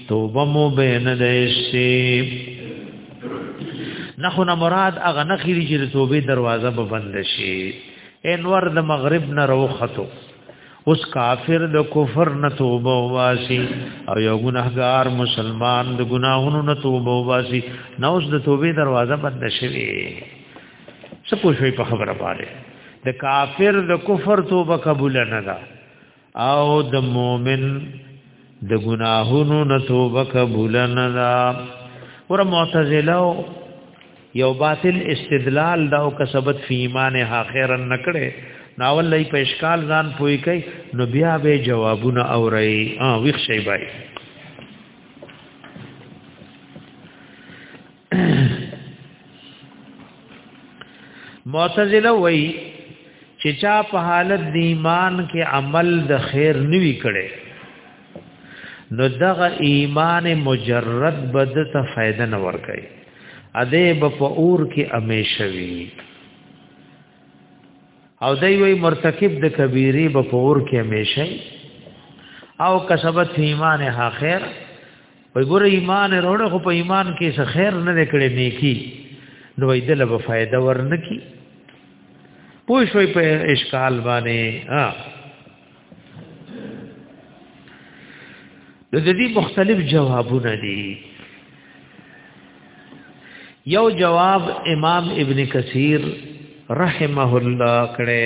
توبه مو به نه دیسي نخو نه مراد هغه نه خېری چې د توبې دروازه به بند شي انور د مغرب نه روختو اوس کافر د کفر نه توبه واسي او یو ګناهګار مسلمان د ګناهونو نه توبه واسي نو اوس د توبې دروازه بند شوي څه پوښوي په خبره باندې د کافر د کفر توبه قبول نه ده او د مؤمن د ګناهونو نه توبه قبول نه دا ور معتزله یو باطل استدلال دا او کسبت فی ایمان ها خیرن نکړي ناول لای په اشکال ځان پوي کوي نو بیا به جوابونه اوري اه ویښ شي بای معتزله وای چې چا په حالت د ایمان کې عمل د خیر نوي کړي نو دغه ایمان مجرد بد ته فائدہ نه ور کوي اده به په اور کې امیشه وي او دای وی مرتکب د کبیره به په اور کې امیشه او کسبت ایمان ها خیر وای ګور ایمان وروړه خو په ایمان کې څه خیر نه کړي نیکی نو وای دله به فائدہ ورنکی پوه شوي په اشکال باندې ها د دې مختلف جوابونه دي یو جواب امام ابن کثیر رحمه الله کړه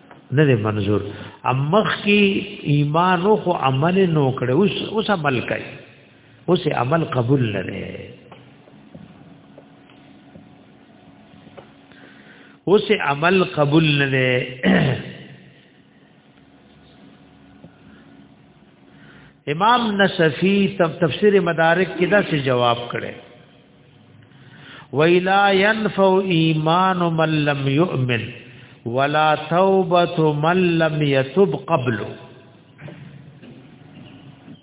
نه دی منظور امخ کی ایمان او خو عمل نو کړي اوس اوس عمل کوي اوس عمل قبول نه دی اوس عمل قبول نه دی امام نصفی تفسیر مدارک کې دا څه جواب کړي ویلا ينفع ایمان من لم يؤمن ولا توبه من لم يتب قبله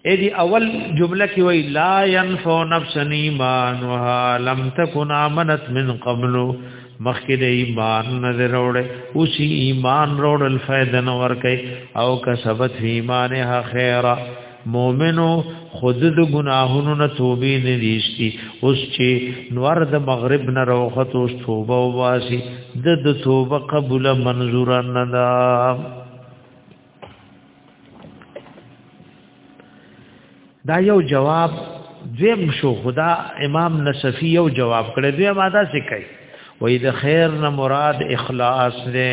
اې دی اول جمله کې وی لا ينفع نفس ایمان وها لم تكن امنت من قبل مخکې د ایمان نظر وړه اوس ایمان وروړل فائدہ نور کوي او کسبت ایمانه خیره مؤمنو خود د ګناهونو نه توبې نه دیشتي اوس چې نور د مغرب نه روخت اوس توبه واسي د د توبه قبول منظور نه ده دا یو جواب دویم شو خدا امام نصفی یو جواب کړی دوی ماده څه کوي وې د خیر نه مراد اخلاص دی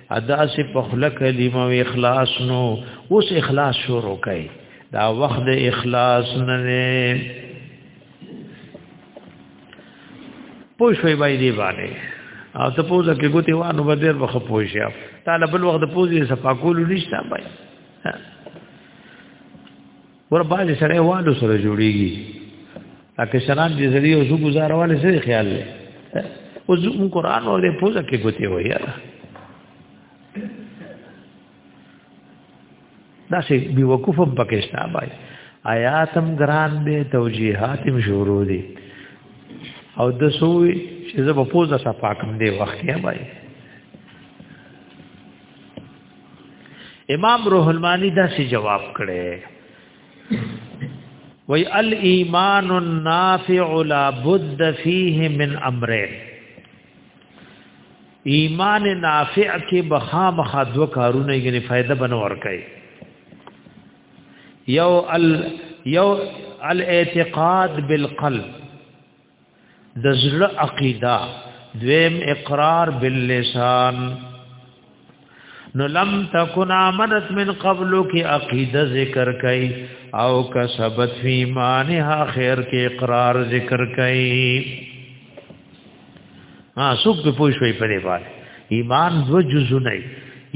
ادا سي په خله کلمه او اخلاص نو اوس اخلاص شروع کړي دا وخت د اخلاص نه نه پوښوي بای دی باندې او ته پوزه کې ګوتې وانه بدر وخت پوښیا طالب الوخت پوزې صفاکول نشته بای ور باندې سره والو سره جوړیږي اکه شراب دې زری او زو گزارواله سره خیال لې او زو قرآن او دې پوزا کې ګوتې وای یاره دا سه بي وقوف پکشتا بای آیاتم ګران دې توجیهاتم شروع دي او د سوې چې زه په پوزا صفاکم دې وخت یې بای امام روح المانی دا سی جواب کړي وی الايمان النافع لا بد فيه من امرين ایمان نافع کې بخام خدو کارونه یې فائدہ بنور کوي یو ال یو الاعتقاد بالقلب د زړه عقیده دویم اقرار باللسان نو لم تکن امنت من قبل کی عقیده ذکر کئ او کسبت فی مانها خیر کی اقرار ذکر کئ ها سوق په پوښوي په دې باندې ایمان دو جزو نه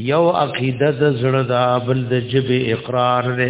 یو عقیده د زړه دا بل د جبه اقرار نه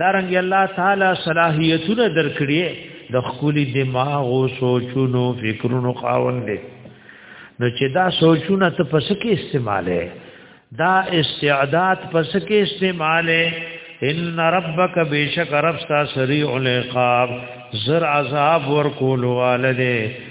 دارنګ الله تعالی صلاحیتونه درکړي د خپل دماغ او سوچونو فکرونو خاوند دي نو چې دا سوچونه ته پس کې استعماله دا استعداد پس کې استعماله ان ربک بیشک رب ستا سریع العقاب زر عذاب ورکول والده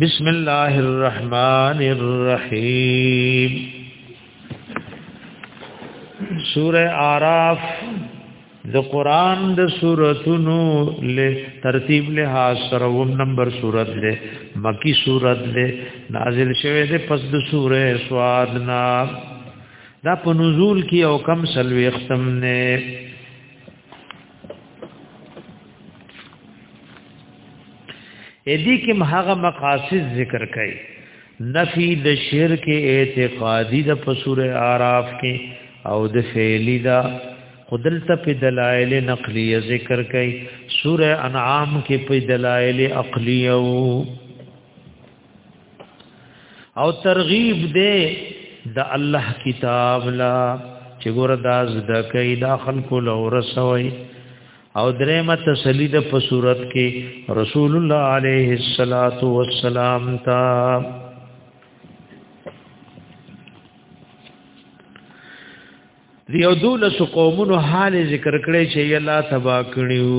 بسم الله الرحمن الرحیم سوره আরাف د قران د سوراتونو له ترتیب له حاصل و نمبر سورات له مکی سورات له نازل شوه د پس د سوره سواد نا دا په نزول کې او کم سلوي ختم نه ادي کوم هغه مقاصد ذکر کړي نفي د شرک اعتقادي د پسور اعراف کې او د فعلی دا خدل ته په دلایل نقلیه ذکر کړي سوره انعام کې په دلایل عقلیه او ترغیب دے د الله کتاب لا چې ګور داز د کئ داخل کول او رسوي او درېمه تسلی د په صورت کې رسول الله عليه الصلاه والسلام تا دیو دولس قومونو حال ذکر کړی چې الله تبا کړیو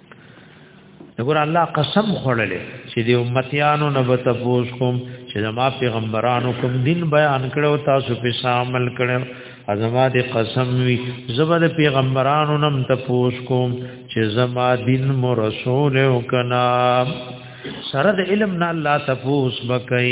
نګور الله قسم خړلې چې د امتیانو نه به تفوس کوم چې زما پیغمبرانو کوم دین بیان کړو تاسو په شامل کړو ازما د قسم وی زبر د پیغمبرانو نم تفوس کوم چې زما دین مو رسول او کنا سره د علم نه الله تفوس بکای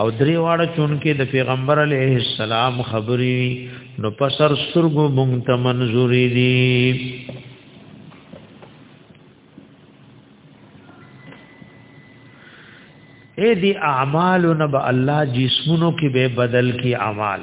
او درې واړه چون کې د پیغمبر علیه السلام خبري نو پسر سرګو مونږ ته منزوري دي اے دی اعمالو نب الله جسمونو کې به بدل کی اعمال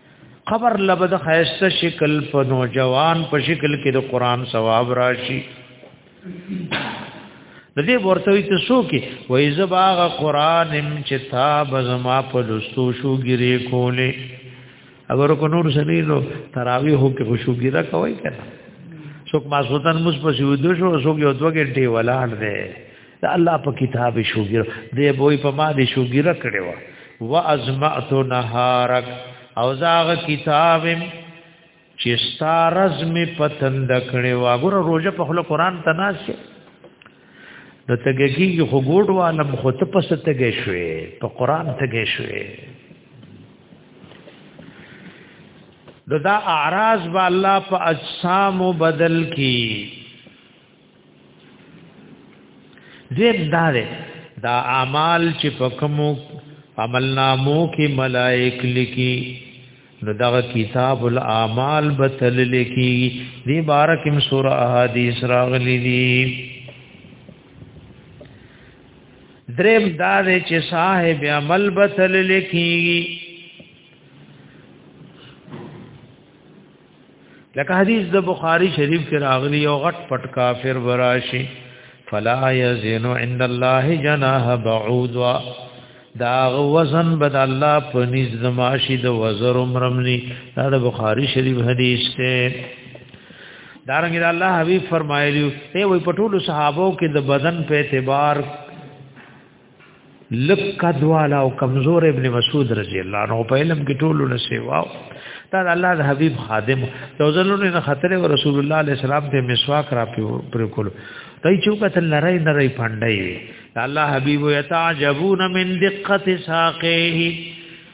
قبر لبد خیسته شکل په نوجوان په شکل کې د قران ثواب راشي د دې ورته وي تاسو کې وای زباغه قران ام چې تا بزما په لستو شو ګری کولې اگر کو نور سني نو تراوی هو کې خوشو ګرا کوي کنه څوک ما سوتن مس په شو دو شو څوک یو دوه ګټي ولاړ دی د الله په کتاب شوګیر دی بوې په ما دې شوګیره کړې و وا ازمعت نهارک او زاغ کتاب چې ستارز می پتند کړې و ګور روزه په خله قران تناسه د تګګي خو ګوډ والم خو ته پس تګې شوې په قران تګې شوې دا اعراض با الله په اجسام بدل کی دې دارې دا اعمال چې په کومو عمل نامو کې ملائک لیکي نو دا کتاب الاعمال بتل لیکي دې بارکم سورہ احادیث راغلي دي دریم دا دې چې صاحب عمل بتل لیکي لکه حدیث د بخاری شریف کې راغلی او غټ پټ کافر وراشي فلا یزن عند الله جناح بعود دا وزن بد الله په نس د ماشي د وزر عمرمني دا د بخاری شریف حدیث ته دارنګ دا الله حبیب فرمایلی ته وي پټول صحابو کې د بدن په اعتبار لکه دواله او کمزور ابن مسعود رضی الله عنه په علم کې ټولو نه سیواو دا الله د حبیب خادم توزلو نه خطر رسول الله علیه السلام ته مسواک را پر کول دای چوکه تل لړای لړای پاندای الله حبیب یتعجبون من دقت ساقه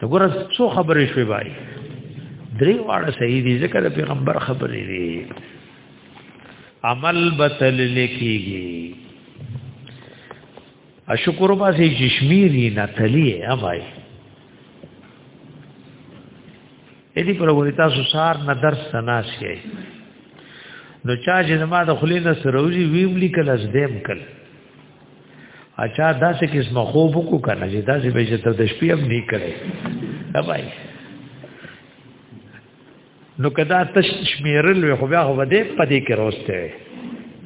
ته ګوره څو خبرې شوې بای درې واړه صحیح دي ځکه د پیغمبر خبرې دي عمل بتل لیکيږي اشکر با سي جشميري نه تلي اوای اې دې پر ورې تاسو سار نه درس تناسي نو چا چې زما د خلینو سروزي ویملی کله زدم کله اچھا دا څه قسم خوب کو کنه چې دا چې به چې ته د شپې هم نه کړې دا بای نو کدا تش شمیرل خو بیا خو بده پدې کې روسته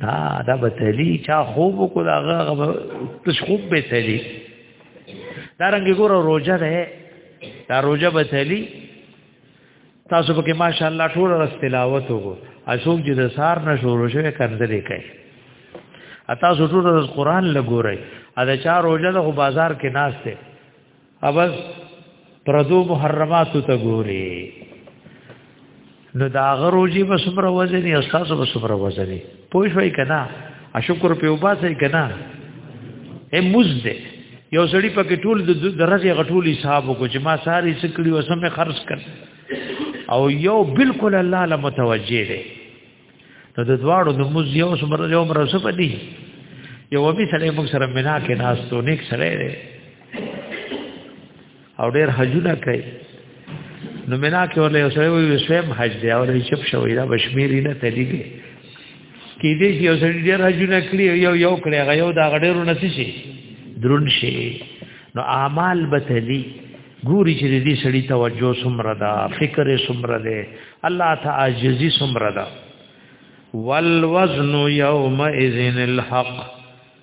دا دا به تلی چا خوب کو دا غو تش خوب به تلی دا رنګ ګور روزه ده دا روزه به تلی تاسو پکې ماشاءالله ټول ورځ تلاوت وکړو اشوک چې د سار نه شروع شوه کنځلې کوي اتا ټول ورځ قران لګورای ا د چا روزه د بازار کې ناشته اوبس پردو محرمات ته ګوري نو دا غروجی به صبر وزنی استاد به صبر وزنی پوه شوي که نه شکر په وباسئ که نه هم موز دی یو سړی په کې ټول د درځي غټول حساب کو چې ما ساری سکړي او سمې خرج کړ او یو بالکل الله له متوجه دی نو د دواړو د موز یو سمره یو مر څه پدی یو به سړی موږ سره منا کې ناس ته نیک سره دی او ډېر حجونه کوي نو منا کې ولې یو سړی وي سویم حج دی او لري چپ شوی دا بشمیری نه تلیږي کې دې یو سړی ډېر حجونه کړی یو یو کړی هغه یو دا غډېرو نسی شي درون شي نو اعمال به تلی ګوري چې دې سړی توجه سمره دا فکر سمره دی الله تعالی عاجزي سمره دا والوزن يومئذ الحق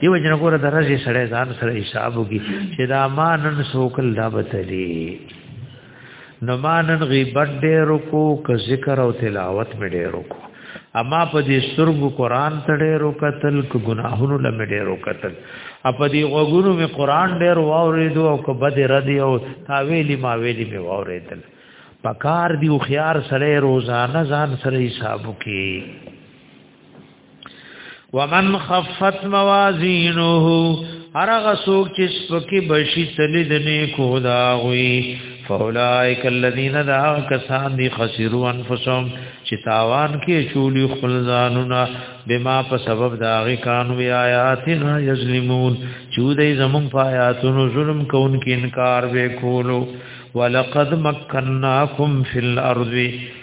دیو جن ګوره درځي سړی ځان سره حساب وکي چې دا ما نن سوکل دا بتلی نو ما نن غیبت ډېر کو ک ذکر او تلاوت مې ډېر کو اما په دې سترګو قران ته ډېر قتل ک ګناهونو لم ډېر قتل اپ دې غوګونو مې قران ډېر واورېدو او ک بد ردی او تاویلی ما ویلی مې واورېدل پکار دی خيار سره روزانه ځان سره حساب وکي ومن خفت موازینه هرغه سوک چې سپکی بشي تل د نیکو دا غوي فاولائک الذین دا کسان دی خسروا انفسهم چې تاوان کې چولی خپل ځانونه بما په سبب دا غي کانو آیاتنا یظلمون چودې زمون پایاتونو ظلم کوونکې انکار وکولو ولقد مکنناکم فی الارض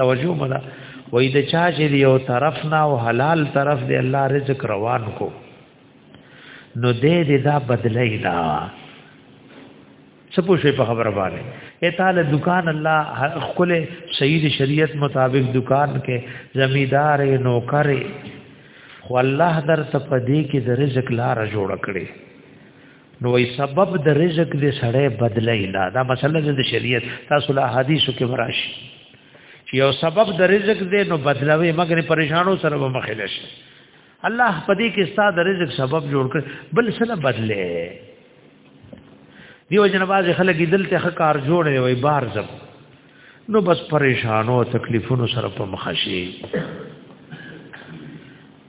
توجه مله وای د چا چې یو طرف نه او حلال طرف دی الله رزق روان کو نو دې دې دا بدلای نه سپو شي په خبره باندې اتاله دکان الله خپل سید شریعت مطابق دکان کې زمیدار نوکر خو الله در ته پدې کې د رزق لار جوړ کړي نو ای سبب د رزق دې سړې بدلې نه دا مسله د شریعت تاسو له حدیثو کې وراشي چې یو سبب د رزق دې نو بدلوي مګر پریشانو سره به مخې لشي الله په دې کې ستاسو د رزق سبب جوړ کړ بل سره بدلې دیو جنباز خلک دلته خکار جوړې وي بار زب نو بس پریشانو تکلیفونو سره په مخ شي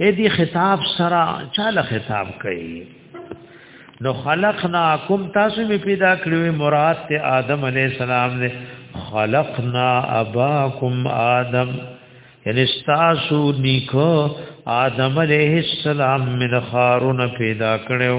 اې دې خطاب سره چاله خطاب کوي نو خلقناکم تاسو می پیدا کړو مراد ته آدم علی السلام دې خلقنا اباکم آدم یعنی تاسو نیکو آدم علیہ السلام من خارون پیدا کړو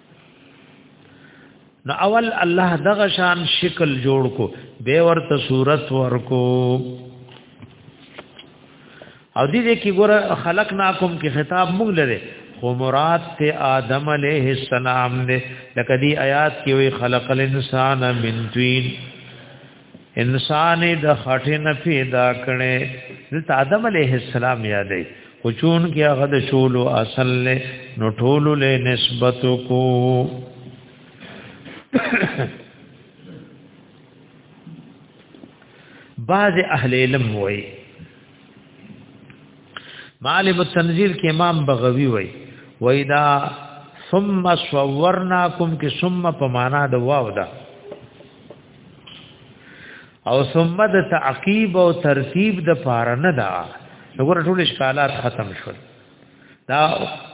نو اول الله دغه شان شکل جوړ کو به ورته صورت ورکو او دې دې کې ګوره خلقناکم کې خطاب موږ لره خو مراد ته آدم علیه السلام دې لکه دې آیات کې وی خلق الانسان من طین انسان د خټه نه پیدا کړي د آدم علیه السلام یادې خو چون کې هغه د شولو اصل له نو ټولو له نسبت کو بعض اهل علم وای معالم التنزیل کې امام بغوی وای وای دا ثم صورناکم کې ثم په معنا د واو ده او ثم د تعقیب او ترتیب د پاره نه دا وګور ټول اشکالات ختم شول دا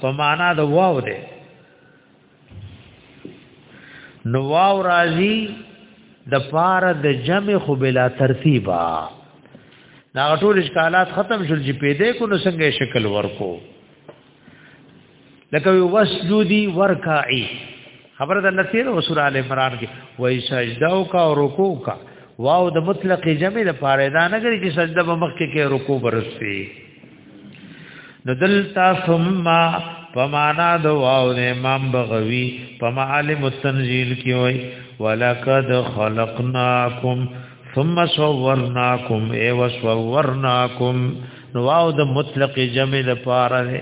په معنا د واو ده نو واو راځي د پاره د جمع خو بلا ترتیبا دا ټول اشکالات ختم شول چې پیدا کو نو څنګه شکل ورکو لکه وسجودي ورکعي خبره د نصیر او سورہ ال عمران کې وای سجده او کا رکوع کا واو د مطلق جمع د پاره دا نه کوي چې سجده به مخ کې کې رکوع برسي نو دلتا ثم پمانا د واو د امام بغوی پما عالم التنزیل کې وای ولقد خلقناکم ثم صورناکم ای وصورناکم نو واو د مطلق جمع د پاره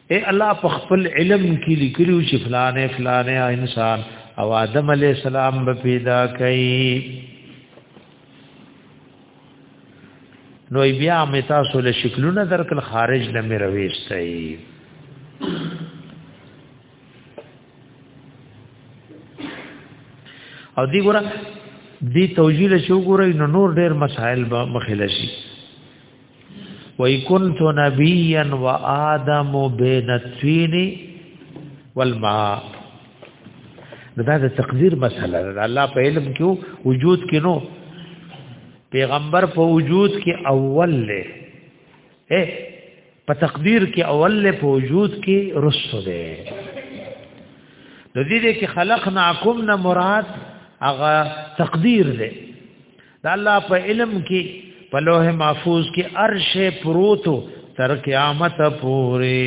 اے الله په خپل علم کې لیکلو چې فلانه فلانه انسان او آدم علی السلام به پیدا کړي نو بیا مې تاسو له شکلونو درکل خارج نه مې رويستای او دی ګره دی توجیه له شو ګره نو نور ډېر مسائل به مخې لشي وای كنت نبيا وادم بين التين والماء دا د تقدیر مسله ده الله په علم کې وجود کې نو پیغمبر په وجود کې اول له اے په تقدیر کې اول له په وجود کې رسو ده د دې کې خلقناکم نه مراد هغه تقدیر ده د الله په علم کې په لوح محفوظ کې عرش پروتو تر قیامت پورې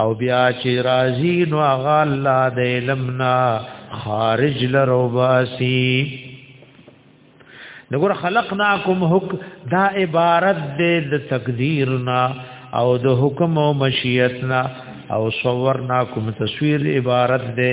او بیا چې راضی نو هغه الله د علم نه خارج لرو باسی نګور خلقناکم حک دا عبارت دې د تقدیر نه او د حکم او مشیت نه او صورناکم تصویر عبارت دې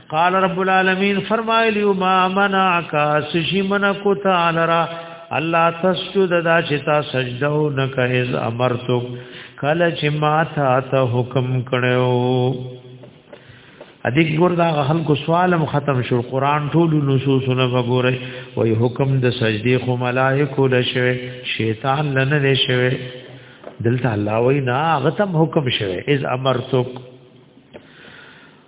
قال رب العالمین فرمایلی ما منعک سشی منکو تعالی را الله تسجد دا چې تا سجده و نه کهز امرتو کله چې ما تا ته حکم کړو ادیک ګور دا خلکو سوالم ختم شو قران ټول نصوصونه وګورئ وای حکم د سجدي خو ملائکه له شوی شیطان لنه له شوی دلته الله وای نه غتم حکم شوی از امرتک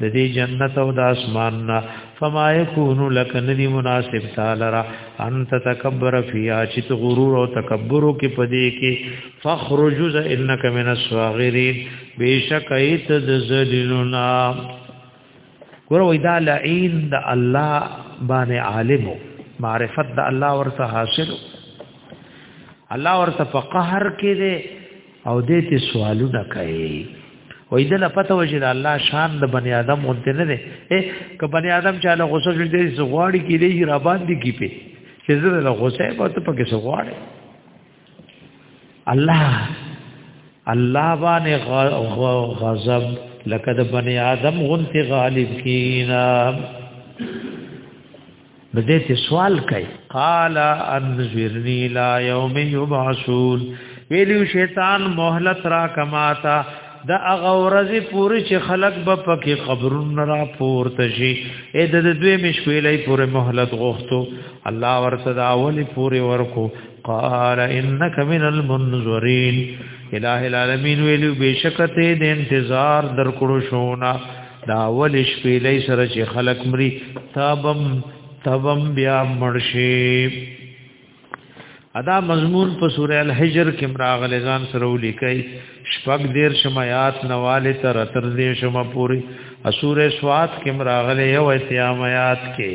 د دې جنت او د اسمان نه فما يكون لك ندي مناسب تعالی را انت تکبر فيها چې غرور او تکبر کې پدې کې فخرج انك من الصاغرين بشک ایت د ذلیلنا ګور وای دا لعین د الله باندې عالم معرفت د الله ورته حاصل الله ورته فقهر کې او دې ته سوالونه کوي وې د لپته وجه د الله شان د بنی آدم مونته نه دی اے ک بنی آدم چې له غوسه شوی دی زغواړي کې دی را باندې کی په چې زه له غوسه په ته پکې زغواړي الله الله باندې غضب لکه د بنی آدم غنتی غالب کینا نو دې ته سوال کوي قال انذرني لا يوم يبعثون ویلو شیطان مهلت را کماتا د اغه ورځې پوری چې خلق به پکې قبرون را پورته شي اې د دوی مشویلې پوره مهلت غوښتو الله ورته دا اولی پوری ورکو قال انك من المنذرين الہ العالمین ویلو بشکته د انتظار در کړو شونا دا اول شپې لای سره چې خلق مري تابم تبم بیا مرشي ادا مضمون په سوره الحجر کې مراغل ځان سره ولیکي شپږ دیر شمایات نواله تر تر دې شمه پوری اسوره سواد کې مراغل یو ایتیامات کې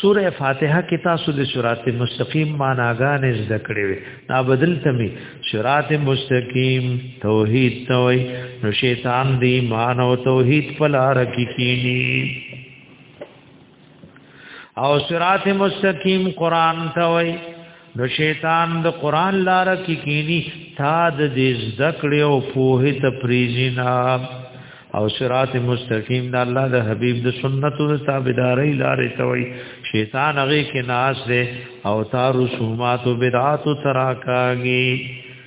سوره فاتحه کې تاسو د صراط مستقیم معناګان زده کړې وي نا بدل تمي صراط مستقیم توحید توي نو شیطان دی مان او توحید په لار کې کینی او صراط مستقیم قران توي نو شیطان د قران لار کې کی کینی تا د دې ذکر او پوهه ته پریزینا او صراط مستقیم د الله د حبیب د سنت او تابعداري لارې ته وای شیطان هغه کې ناس دی او تا رسومات او بدعات تراکاږي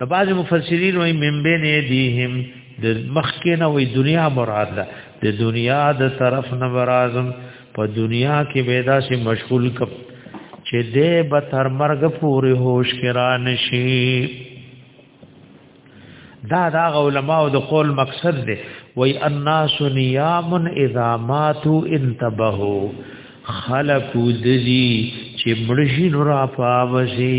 د بعض مفسرین وایي من بین یدیهم د مخکې نه وي دنیا مراد ده د دنیا د طرف نه برازم په دنیا کې پیدا شي مشغول کپ چې دې به تر مرګ پورې هوش کران شي دا دا علماء د قول مقصد دی وای الناس نیام اذا ماتوا انتبهوا خلقو دلی چې مړشي نور افاوسي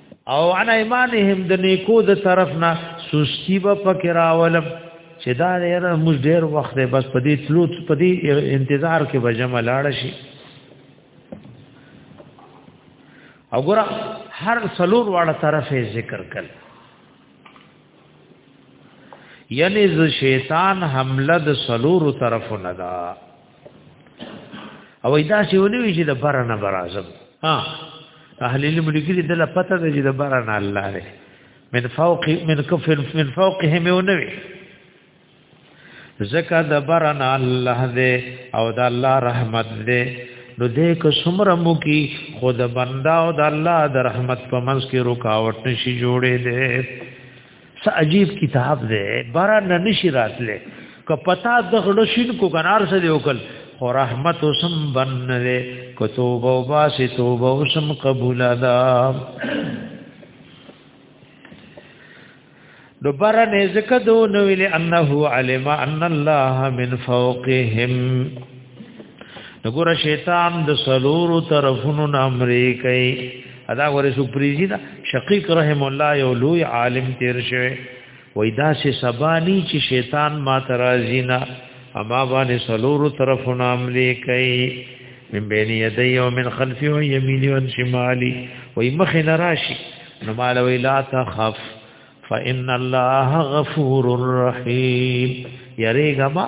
او عن ایمانهم د نیکو د طرف نه سستی به پکې راولم چې دا یې موږ ډېر وخت بس په دې تلو په دې انتظار کې به جمع لاړ شي او ګره هر سلور واړه طرفه ذکر کړ یعنی ز شیطان حمله د سلور طرف نه ده او دا چې ونوي چې د بره نه برازم ها اهل علم لیکلي د لا پته دی چې د بره نه الله لري من فوق من کف من فوقه مې ونوي زکه د بره نه الله دې او د الله رحمت دې نو دې کو سمره مو کی خود بندا او د الله د رحمت په منځ کې رکاوټ نشي جوړې دې څه عجیب کتاب دی بارا نه نشی راتله که پتا د غړشین کو غنار سره وکړ خو رحمت وسم بنره کو توبه او باسی توبه وسم قبول ادا نو بارا نه زکه دو نو ویل انه علم ان الله من فوقهم نګور شیطان د سلورو طرفونو نامرې کوي ادا غره سو پریزی دا شقیق رحم الله یو لوی عالم تیر شوی وای دا سه سبانی چې شیطان ما ترازینا اما باندې سلورو طرفونو نامرې کوي من بین یدی او من خلفی او یمینی او شمالی وای مخ نه راشي نو مال وی لا تخف فان الله غفور رحیم یریګه ما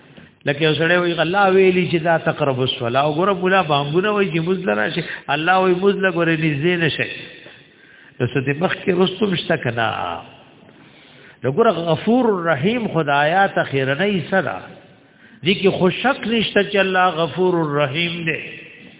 لکه یو سړی وی الله ویلی چې دا تقرب الصلاه او ګره بولا بامبونه وای چې مزل راشي الله وی مزل ګره نږدې نشي نو ست مخ کې رستم شته کنا لګور غفور الرحیم خدایا ته خیرنې سره دي کې خوشک نشته چې الله غفور الرحیم دی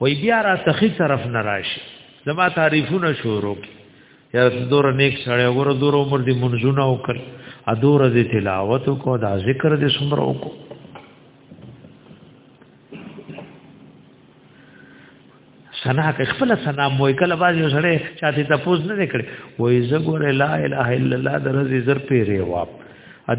وای بیا را تخی طرف نه راشي زما تعریفونه شروع کی یا دور نیک سړی ور دور عمر دی منځونه وکړ ا دور دی تلاوت کو دا ذکر دی سمره وکړو سنا که خپل سنا موي کله باز یو سره چاته تاسو نه کړي وای زګور لا اله الا الله درځي زر پیری واپ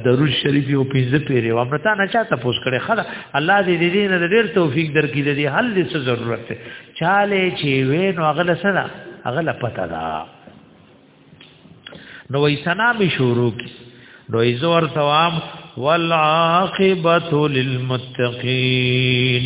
درود شریف او پیزه پیری و امرتا نه چاته پوس کړي خره الله دې دې نه ډېر توفیق درکې دې حل دې څه ضرورت ته چاله چې وې نو اغله سره اغله پتا دا نو وې سنا می شروع کی نو ایزور ثواب والعاقبت للمتقین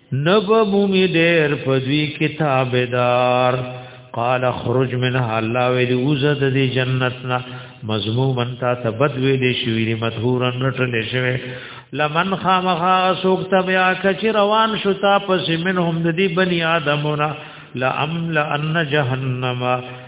نب مومی ډیر پدوی کتابدار قال خرج منها الله ویلی وزد دی جنتنا مضموما تا تبد ویلی شوی دی مدهورا نټل شوی لمن خامخا سوک تبیا کچ روان شو تا پس منهم دی بنی آدمونا لامل ان جهنم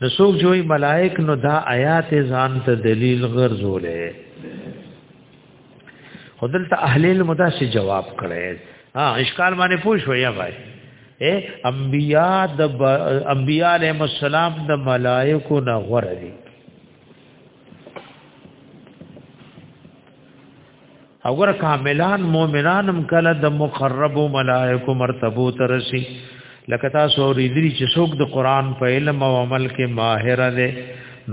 نو څوک جوړي ملائک نو دا آیات ځان ته دلیل غرزولې خدل ته اهل المداس جواب کړي ها اشکال باندې پوښ ویا بھائی اے انبیاء د انبیاء علیهم السلام د ملائکو نه غره دي اور کاملان مؤمنانم کله د مقرب ملائکه مرتبه ترسي لکه تاسو ورېدلی چې څوک د قران په علم او عمل کې ماهر دی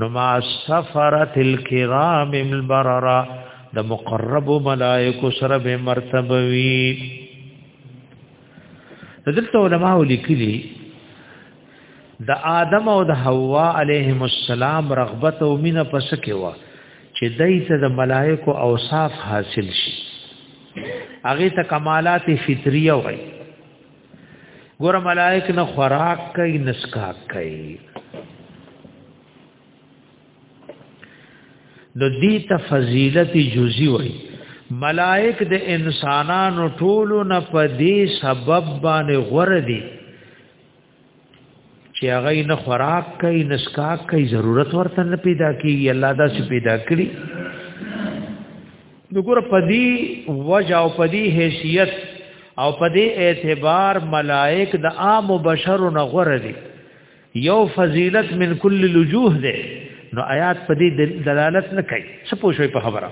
نو ما سفرت الکرام البررا د مقرب ملائکه سره به مرتبه وي دلته علماء لیکلي د آدم او د حوا علیهم السلام رغبت او مینه پس کې و چې دای ته د ملائکو اوصاف حاصل شي هغه ته کمالات فطریه وای ګور ملائک نه خوراک کوي نسکاک کوي نو دی ته فضیلت جزئی وای ملائک د انسانانو ټولو نه په دې سبب باندې غور دي چې هغه نه خوراک کوي نه سکاک کوي ضرورت ورته نه پیدا کیږي الله دا څه پیدا کړی دګور پدی وجه او پدی حیثیت او پدی اعتبار ملائک د عام بشر نه غره دي یو فضیلت من کل لجوه ده نو آیات پدی دلالت نه کوي څه پوښوي په خبره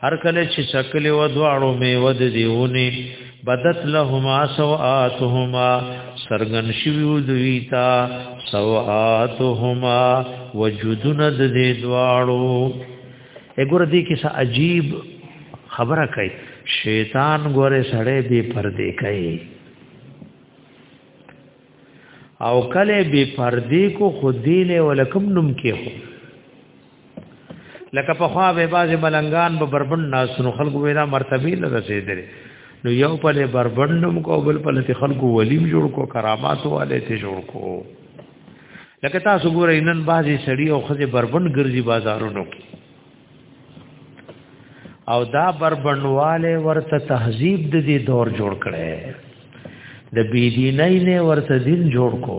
هر کله چې شکل و دواړو میوه د دیونی بدت لهما سوآتهما سرغن شویو دوی تا سوآتهما وجودن د دې دواړو وګوره دې کې څه عجیب خبره کوي شیطان ګوره سړې بے پردې کوي او کله بے پردې کو خودی له ولکم نم کې هو لکه په خوا به باز ملنګان به بربند ناس نو خلکو وینا مرتبه نه رسیدل نو یو په له بربندم کو بل په له خلکو ولیم جوړ کو کرامات والے ته جوړ کو لکه تاسو ګورئ نن بازي سړی او خزه بربند ګرځي بازارونو کې او دا بربندواله ورته تهذیب د دې دور جوړ کړي د بی دینۍ نه ورته دین جوړ کو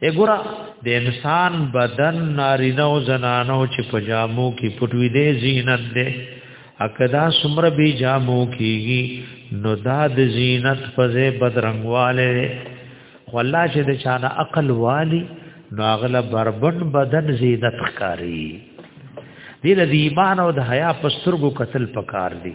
وګوره د انسان بدن نارینه او زنانو چې په جامو کې پټوي دي زینت ده اکدا سمر به جامو کېږي نو دا د زینت په ځای بدرنګواله والله چې د چانه عقل والی نو اغله بربن بدن زینت ښکاری دې د ایمان او د حیا په سترګو قتل پکار دی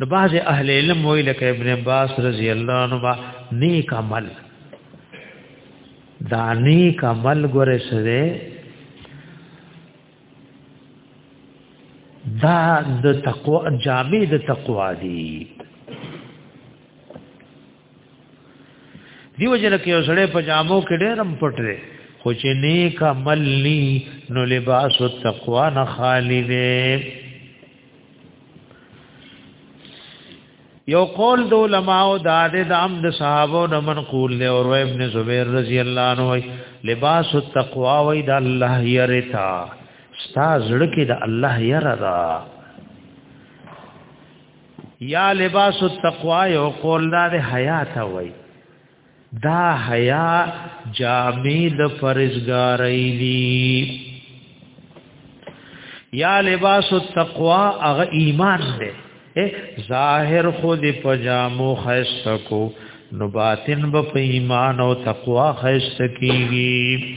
نو بعض اهل علم وی لکه ابن عباس رضی الله عنه نیک عمل دا نیک عمل ګره سره دا د تقوا جامع د تقوا دی دیو جن کې اوسړې پجامو کې ډېرم پټره خو چې نیک عمل ني نو لباس التقوا نه خالی دی یو قول د علماء او د عادت عام د صحابو نه منقول دی اور ابن زبیر رضی الله عنه وی لباس التقوا وی د الله یرتا ستا زړه کې د الله یرا دا یا لباس التقوا یو قول دا د حیات وی دا حیا جامع د فرزګارای دی یا لباس التقوا اغه ایمان دی ظاهر خود پجامو خیست کو نو باطن به په ایمان او تقوا خیست کیږي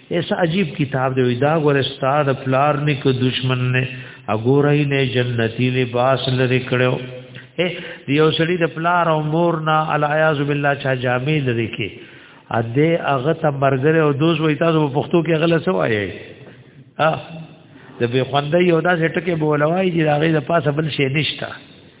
ایسا عجیب کتاب دی دا ګور استاد پلار نیک دشمن نه اګورای نه جنتی لباس لري کړو اے دیو سړی د پلار او مور نه الیاذ بالله چا جامې لري کې ا دې هغه ته مرګره او دوز وای تاسو په پښتو کې غل څه وایي ا د به خوندې یو داسې ټکه بولوي چې هغه د پاسه بل شي نشتا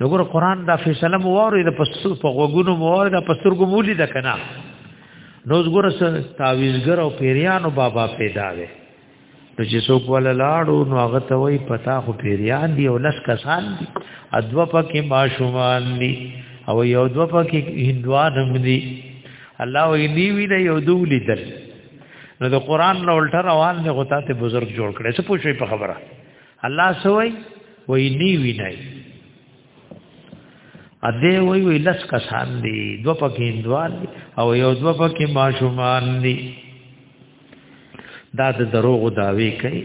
نګور قران دا فیصله مو وره د پسو په غوګونو مو وره د پسترګو مولي د کنه نو زګور سره تعویزګر او پیریانو بابا پیدا وي نو چې څوک ولا لاړو نو هغه ته وای پتا خو پیریان دی او لس کسان دی ادو پکې ماشومان دی او یو دو پکې هندوان هم دی الله وی دی وی دی یو دو لیدل نو د قران نو الټر روان نه غوته ته بزرگ جوړ کړي څه پوښي په خبره الله سوي وای نی وینای ا دې وای وای لس کسان دي دو پکې اندوال او یو دو پکې ماشومان دي دا د دروغ داوی کوي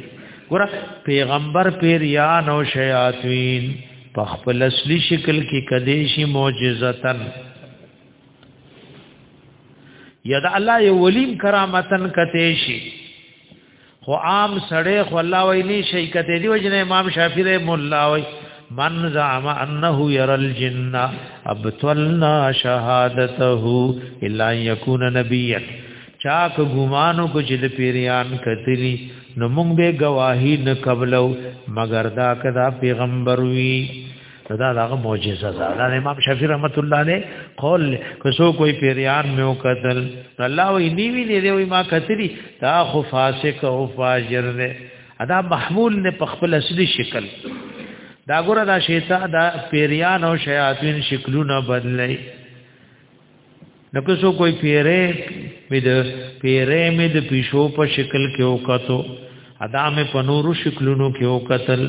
ګور پیغمبر پیریان او شیاطین په خپل اصلي شکل کې کدیشي معجزتن یا د الله یو ولیم کرامتن کته شي خو عام سړی خو الله وای نه شي کته دی وجنه امام شافعی رحم الله وای من زعم انه ير الجن ابطلنا شهادته الا يكون نبيا چاک ګمانو کو چې د پیریان کتلی نو موږ به گواہی نه قبلو مگر دا کدا پیغمبر وی دا دغه معجزه ده دا امام شافعي رحمت الله علیه قول کسو کوئی پیریان مې وکتل الله وی نیوی دې دی ما کتلی دا خو فاسق او فاجر نه ادا محمول نه په خپل اصلي شکل دا ګوره دا شیطان دا پیریان او شیاطین شکلونه بدلای نو که څو کوئی پیره مې د پیره مې د پښو په شکل کې وکړو ادا مې په نورو شکلونو کې وکړل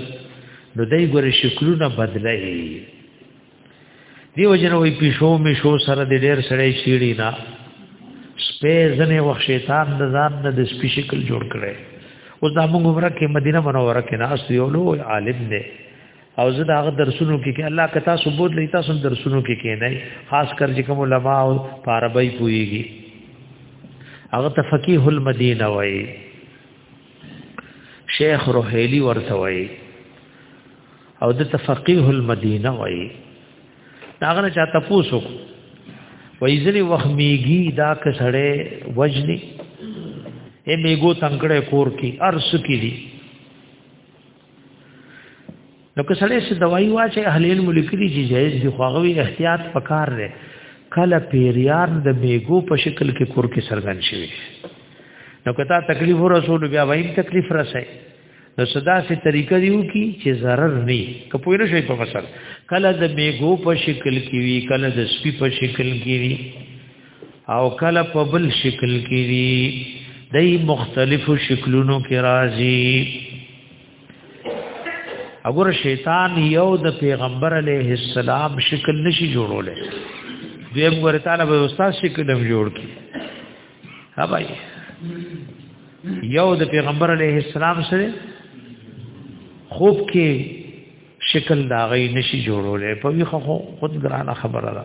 نو دای ګوره شکلونه بدلای دیو جن وې پښو مې شو سره د ډېر سړې شیړی نه سپې ځنې وخت شیطان د ځان نه د سپې شکل جوړ کړي اوس د موږ عمره کې مدینه منوره کې ناس یو لوی عالم دی او زه دا غ درسونو کې کې الله کتا ثبوت لې تاسو درسونو کې کې نه خاص کر چې کوم علما او عربی پويږي هغه تفقیه المدینه وای شیخ روحیلی ورته وای او د تفقیه المدینه وای دا غره چا تاسو وای ځلې وخت میږي دا کسړې وجني اے میګو تنگړې کور کې ارس کې دي نو که سړی څه دوايي واچي اهل علم لیکلي چې جایز دي خو هغه احتیاط پکار دی کله پیریار د میګو په شکل کې کور کې سرګن شوی نو کته تکلیف رسول بیا وایم تکلیف رسای نو صدا سي طریقه دیو کی چې zarar نه که پوه نه شي په فصل کله د میګو په شکل کې وی کله د سپي په شکل کې وی او کله په بل شکل کې دي د مختلفو شکلونو کې راځي اگر شیطان یو د پیغمبر علیه السلام شکل نشي جوړولای دوی موږ تعالی به استاد شکل هم جوړ کی ها بھائی یو د پیغمبر علیه السلام سره خوب کې شکل دا غي نشي جوړولای په ویخه خود ګرانه خبره ده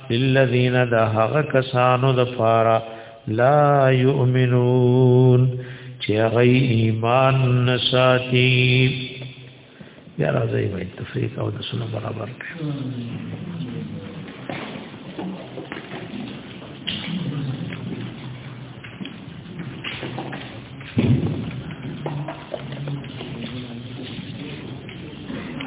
للذین دا هغه کسانو د فارا لا یؤمنون چې هغه ایمان نساتی یا راځي وای تفریق او د سنو برابر کړي